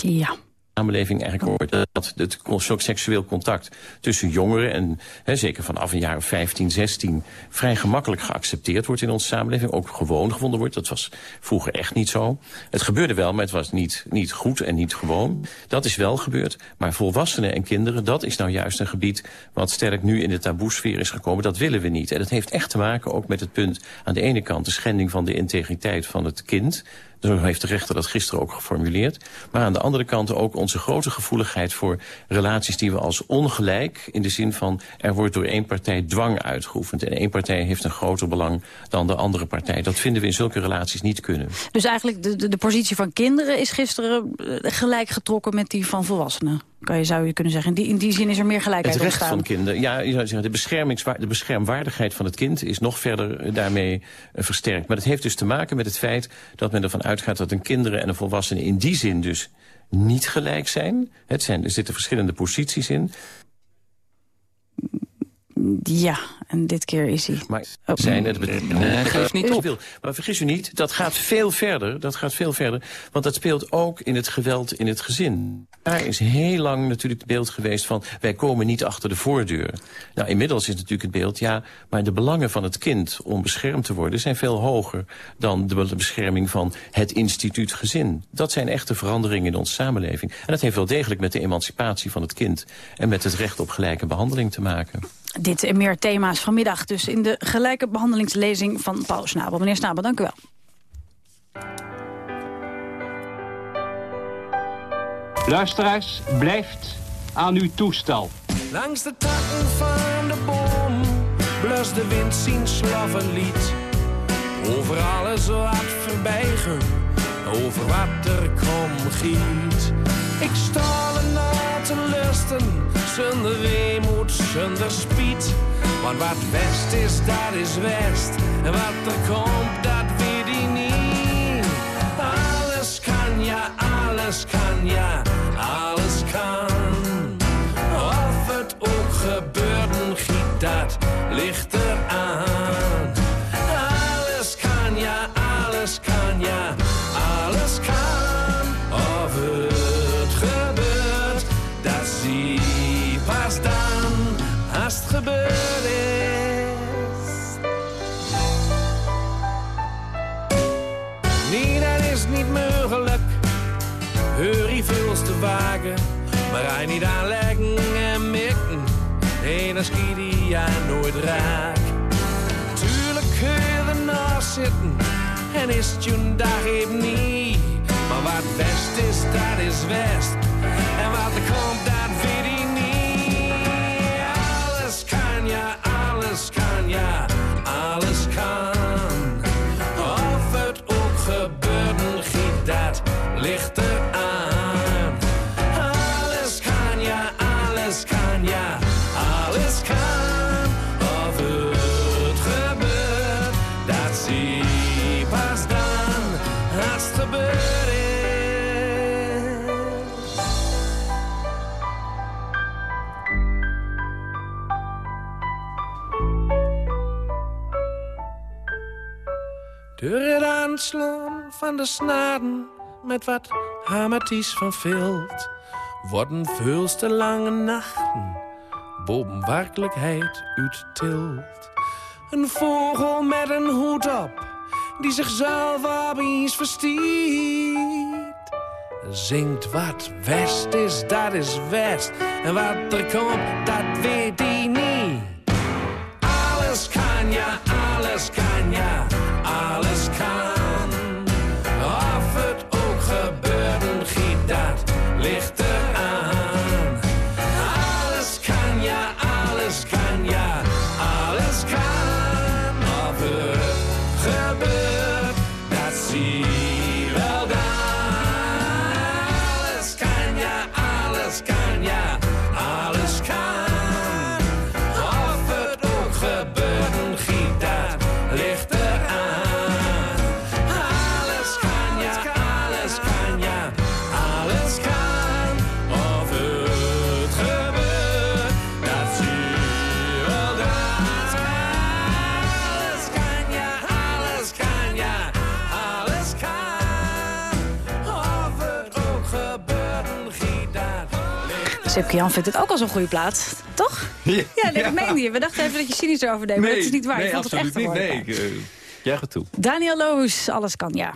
Ja samenleving eigenlijk hoort dat het seksueel contact tussen jongeren en hè, zeker vanaf een jaar of 15, 16 vrij gemakkelijk geaccepteerd wordt in onze samenleving. Ook gewoon gevonden wordt. Dat was vroeger echt niet zo. Het gebeurde wel, maar het was niet, niet goed en niet gewoon. Dat is wel gebeurd. Maar volwassenen en kinderen, dat is nou juist een gebied wat sterk nu in de taboesfeer is gekomen. Dat willen we niet. En dat heeft echt te maken ook met het punt aan de ene kant de schending van de integriteit van het kind. Zo heeft de rechter dat gisteren ook geformuleerd. Maar aan de andere kant ook onze grote gevoeligheid voor relaties die we als ongelijk... in de zin van er wordt door één partij dwang uitgeoefend... en één partij heeft een groter belang dan de andere partij. Dat vinden we in zulke relaties niet kunnen. Dus eigenlijk de, de, de positie van kinderen is gisteren gelijk getrokken met die van volwassenen? Kan je, zou je kunnen zeggen. In die, in die zin is er meer gelijkheid Het recht ontstaan. van kinderen, ja, je zou zeggen, de, beschermingswaar, de beschermwaardigheid van het kind is nog verder daarmee uh, versterkt. Maar dat heeft dus te maken met het feit dat men ervan uitgaat dat een kinderen en een volwassene in die zin dus niet gelijk zijn. Het zijn er zitten verschillende posities in. Ja, en dit keer is hij... Maar zijn het... Nee, geef niet op. Maar vergis u niet, dat gaat veel verder. Dat gaat veel verder. Want dat speelt ook in het geweld in het gezin. Daar is heel lang natuurlijk het beeld geweest van... wij komen niet achter de voordeur. Nou, inmiddels is natuurlijk het beeld... ja, maar de belangen van het kind om beschermd te worden... zijn veel hoger dan de bescherming van het instituut gezin. Dat zijn echte veranderingen in onze samenleving. En dat heeft wel degelijk met de emancipatie van het kind... en met het recht op gelijke behandeling te maken. Dit en meer thema's vanmiddag dus in de gelijke behandelingslezing van Paul Snabel. Meneer Snabel, dank u wel. Luisteraars, blijft aan uw toestel. Langs de takken van de boom blust de wind zien slavenlied. Over alles wat voorbijgen, over wat er kom giet. Ik sta er na te lusten, zonder weemoed, zonder spiet. Want wat west is, dat is west. En wat er komt, dat weet ik niet. Alles kan, ja, alles kan, ja, alles kan. Of het ook gebeurt, giet dat ligt niet aanleggen en mikken. Dan schiet hij ja nooit raak. Tuurlijk kun je ernaast zitten en is het je dag even niet. Maar wat best is, dat is west. En wat er komt, dat weet ik Door het van de snaden met wat hamerties van vilt. Worden veelste lange nachten boven werkelijkheid uit tilt. Een vogel met een hoed op, die zichzelf opeens verstiet. Zingt wat west is, dat is west. En wat er komt, dat weet hij niet. Alles kan ja, alles Jan vindt het ook al zo'n goede plaats, toch? Ja, Ja, nee, dat meen je. We dachten even dat je cynisch erover deed, maar dat is niet waar. nee, je vond het echt niet. Nee, ik, eh, jij gaat toe. Daniel Loos, alles kan, ja.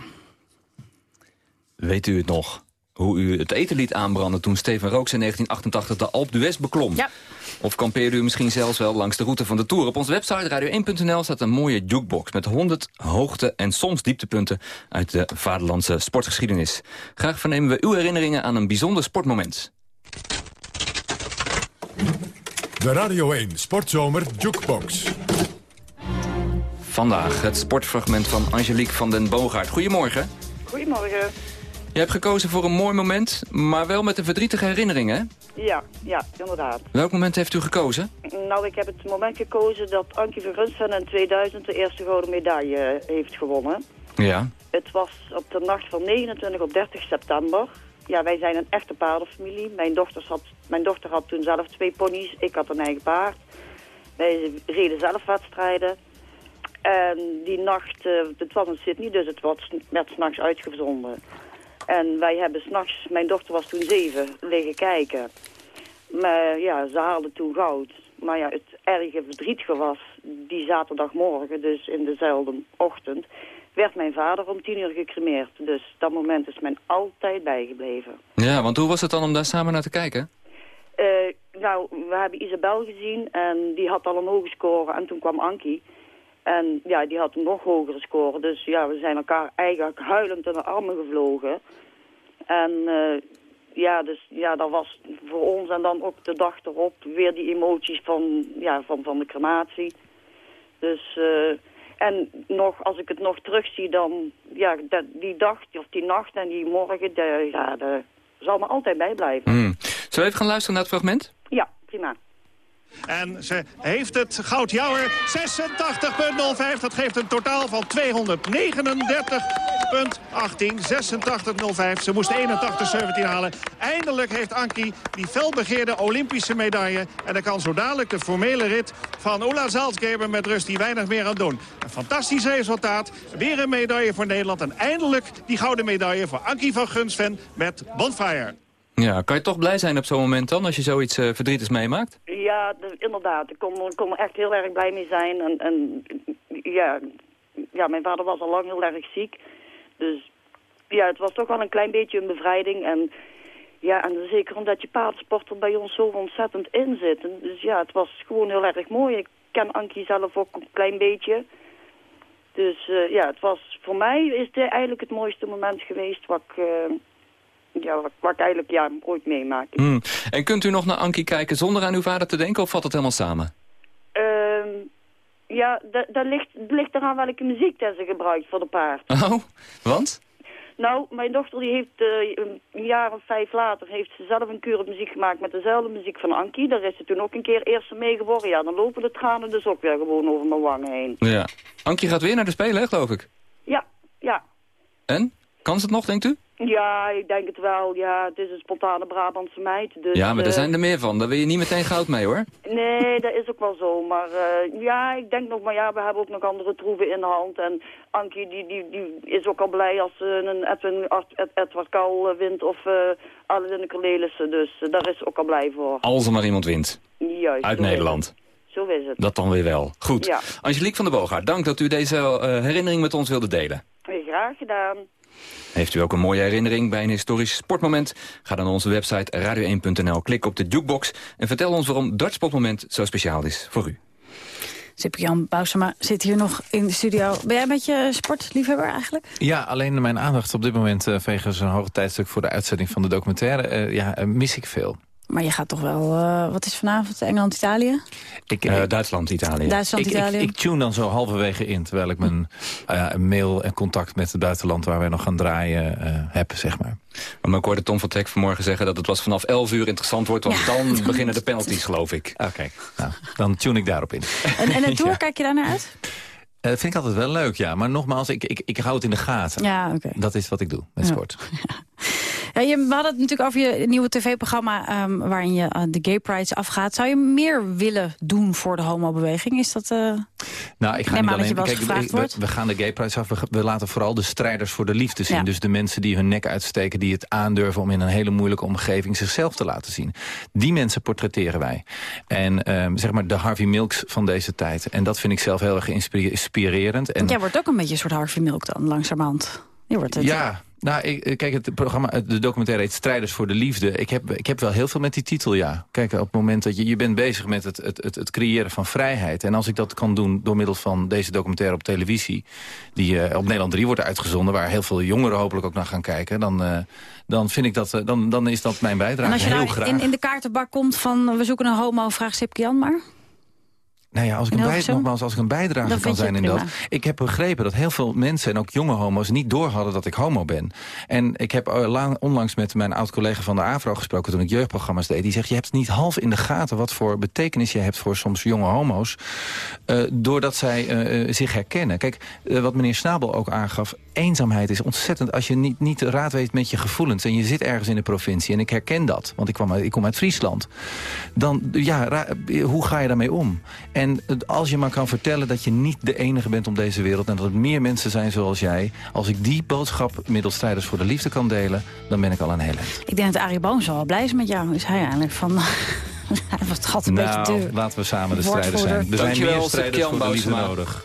Weet u het nog? Hoe u het eten liet aanbranden toen Steven Rooks in 1988 de Alpe d'Huez beklom? Ja. Of kampeerde u misschien zelfs wel langs de route van de Tour? Op onze website radio1.nl staat een mooie jukebox... met 100 hoogte- en soms dieptepunten uit de vaderlandse sportgeschiedenis. Graag vernemen we uw herinneringen aan een bijzonder sportmoment. De Radio 1 Sportzomer Jukebox. Vandaag het sportfragment van Angelique van den Boogaard. Goedemorgen. Goedemorgen. Je hebt gekozen voor een mooi moment, maar wel met een verdrietige herinnering, hè? Ja, ja, inderdaad. Welk moment heeft u gekozen? Nou, ik heb het moment gekozen dat Ankie van Grunsven in 2000 de eerste gouden medaille heeft gewonnen. Ja. Het was op de nacht van 29 op 30 september. Ja, wij zijn een echte paardenfamilie. Mijn, dochters had, mijn dochter had toen zelf twee ponies, ik had een eigen paard. Wij reden zelf wedstrijden. En die nacht, eh, het was in Sydney, dus het werd s'nachts uitgezonden. En wij hebben s'nachts, mijn dochter was toen zeven, liggen kijken. Maar ja, ze haalde toen goud. Maar ja, het erge verdrietige was, die zaterdagmorgen, dus in dezelfde ochtend, werd mijn vader om tien uur gecremeerd. Dus dat moment is mij altijd bijgebleven. Ja, want hoe was het dan om daar samen naar te kijken? Eh, nou, we hebben Isabel gezien en die had al een hoge score en toen kwam Ankie. En ja, die had een nog hogere score. Dus ja, we zijn elkaar eigenlijk huilend in de armen gevlogen. En eh, ja, dus ja, dat was voor ons en dan ook de dag erop weer die emoties van, ja, van, van de crematie. Dus, eh, en nog, als ik het nog terugzie, dan, ja, dat, die dag of die nacht en die morgen, de, ja, de, zal me altijd bijblijven. Hmm. Zullen we even gaan luisteren naar het fragment? Ja, prima. En ze heeft het goud jouwer 86,05. Dat geeft een totaal van 239,18. 86,05. Ze moest 81,17 halen. Eindelijk heeft Ankie die felbegeerde Olympische medaille. En dan kan zo dadelijk de formele rit van Ola Zalsgeber met rust die weinig meer aan doen. Een fantastisch resultaat. Weer een medaille voor Nederland. En eindelijk die gouden medaille voor Ankie van Gunsven met Bonfire. Ja, kan je toch blij zijn op zo'n moment dan, als je zoiets uh, verdrietigs meemaakt? Ja, de, inderdaad. Ik kon, kon er echt heel erg blij mee zijn. En, en ja, ja, mijn vader was al lang heel erg ziek. Dus ja, het was toch wel een klein beetje een bevrijding. En ja, en zeker omdat je paardsport er bij ons zo ontzettend in zit. En dus ja, het was gewoon heel erg mooi. Ik ken Ankie zelf ook een klein beetje. Dus uh, ja, het was voor mij is dit eigenlijk het mooiste moment geweest wat ik... Uh, ja, wat, wat ik eigenlijk ja, ooit meemaak. Hmm. En kunt u nog naar Ankie kijken zonder aan uw vader te denken of valt het helemaal samen? Uh, ja, dat ligt, ligt eraan welke muziek dat ze gebruikt voor de paard. Oh, want? Nou, mijn dochter die heeft uh, een jaar of vijf later heeft ze zelf een keur muziek gemaakt met dezelfde muziek van Ankie. Daar is ze toen ook een keer eerste mee geworden. Ja, dan lopen de tranen dus ook weer gewoon over mijn wangen heen. Ja. Ankie gaat weer naar de Spelen, hè, geloof ik? Ja, ja. En? Kan ze het nog, denkt u? Ja, ik denk het wel. Ja, het is een spontane Brabantse meid. Dus, ja, maar er eh, zijn er meer van. Daar wil je niet meteen goud mee, hoor. Nee, dat is ook wel zo. Maar eh, ja, ik denk nog, maar ja, we hebben ook nog andere troeven in de hand. En Ankie, die, die, die is ook al blij als ze een Edwin, Edward Kal eh, wint of uh, Cornelissen. Dus daar is ze ook al blij voor. Als er maar iemand wint. Juist. Uit Nederland. Zo is het. Dat dan weer wel. Goed. Ja. Angelique van der Boogaard, dank dat u deze herinnering met ons wilde delen. Graag gedaan. Heeft u ook een mooie herinnering bij een historisch sportmoment? Ga dan naar onze website radio1.nl, klik op de jukebox... en vertel ons waarom dat sportmoment zo speciaal is voor u. Cyprian Bousema zit hier nog in de studio. Ben jij een beetje sportliefhebber eigenlijk? Ja, alleen mijn aandacht op dit moment uh, wegens een hoog tijdstuk voor de uitzending van de documentaire, uh, ja, uh, mis ik veel. Maar je gaat toch wel, uh, wat is vanavond, Engeland-Italië? Ik, uh, Duitsland-Italië. Duitsland-Italië. Ik, ik, ik, tune dan zo halverwege in, terwijl ik mijn uh, mail en contact met het buitenland waar wij nog gaan draaien heb, zeg maar. Maar ik hoorde Tom van Teck vanmorgen zeggen dat het was vanaf 11 uur interessant wordt, want ja, dan beginnen de penalties, geloof ik. Oké, okay. nou, dan tune ik daarop in. En, en het tour, ja. kijk je daar naar uit? Uh, vind ik altijd wel leuk, ja. Maar nogmaals, ik, ik, ik hou het in de gaten. Ja, oké. Okay. Dat is wat ik doe met ja. sport. Ja, je, we hadden het natuurlijk over je nieuwe tv-programma... Um, waarin je uh, de gay prides afgaat. Zou je meer willen doen voor de homobeweging? Is dat... Uh... Nou, ik ga niet alleen... Kijk, we, we, gaan de gay prides af. We, we, laten vooral de strijders voor de liefde zien. Ja. Dus de mensen die hun nek uitsteken... die het aandurven om in een hele moeilijke omgeving zichzelf te laten zien. Die mensen portretteren wij. En um, zeg maar de Harvey Milks van deze tijd. En dat vind ik zelf heel erg inspirerend. En... Jij wordt ook een beetje een soort Harvey Milk dan, langzamerhand. Je wordt het, ja, nou, ik, kijk, het programma, de documentaire heet Strijders voor de Liefde. Ik heb, ik heb wel heel veel met die titel, ja. Kijk, op het moment dat je, je bent bezig met het, het, het, het creëren van vrijheid. En als ik dat kan doen door middel van deze documentaire op televisie... die uh, op Nederland 3 wordt uitgezonden... waar heel veel jongeren hopelijk ook naar gaan kijken... dan, uh, dan, vind ik dat, uh, dan, dan is dat mijn bijdrage. En als je heel nou graag. in, in de kaartenbak komt van... we zoeken een homo, vraag Sipke Jan maar... Nou ja, als ik, een bij, nogmaals, als ik een bijdrage kan zijn in dat. Ik heb begrepen dat heel veel mensen en ook jonge homo's niet door hadden dat ik homo ben. En ik heb onlangs met mijn oud-collega van de AVRO gesproken toen ik jeugdprogramma's deed. Die zegt, je hebt niet half in de gaten wat voor betekenis je hebt voor soms jonge homo's. Uh, doordat zij uh, zich herkennen. Kijk, uh, wat meneer Snabel ook aangaf, eenzaamheid is ontzettend. Als je niet, niet raad weet met je gevoelens en je zit ergens in de provincie. En ik herken dat, want ik, kwam uit, ik kom uit Friesland. Dan, ja, hoe ga je daarmee om? En als je maar kan vertellen dat je niet de enige bent op deze wereld... en dat er meer mensen zijn zoals jij... als ik die boodschap middels strijders voor de liefde kan delen... dan ben ik al een heel eind. Ik denk dat Arie Boom zo wel blij is met jou. Is hij eigenlijk van... het gaat een nou, beetje duur. laten we samen de strijders zijn. Er zijn meer strijders voor de liefde nodig.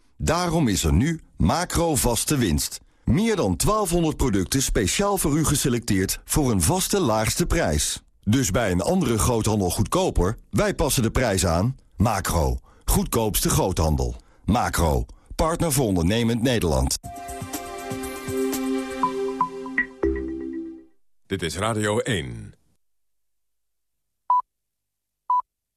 Daarom is er nu macro vaste winst. Meer dan 1200 producten speciaal voor u geselecteerd voor een vaste laagste prijs. Dus bij een andere groothandel goedkoper, wij passen de prijs aan. Macro, goedkoopste groothandel. Macro, partner voor ondernemend Nederland. Dit is Radio 1.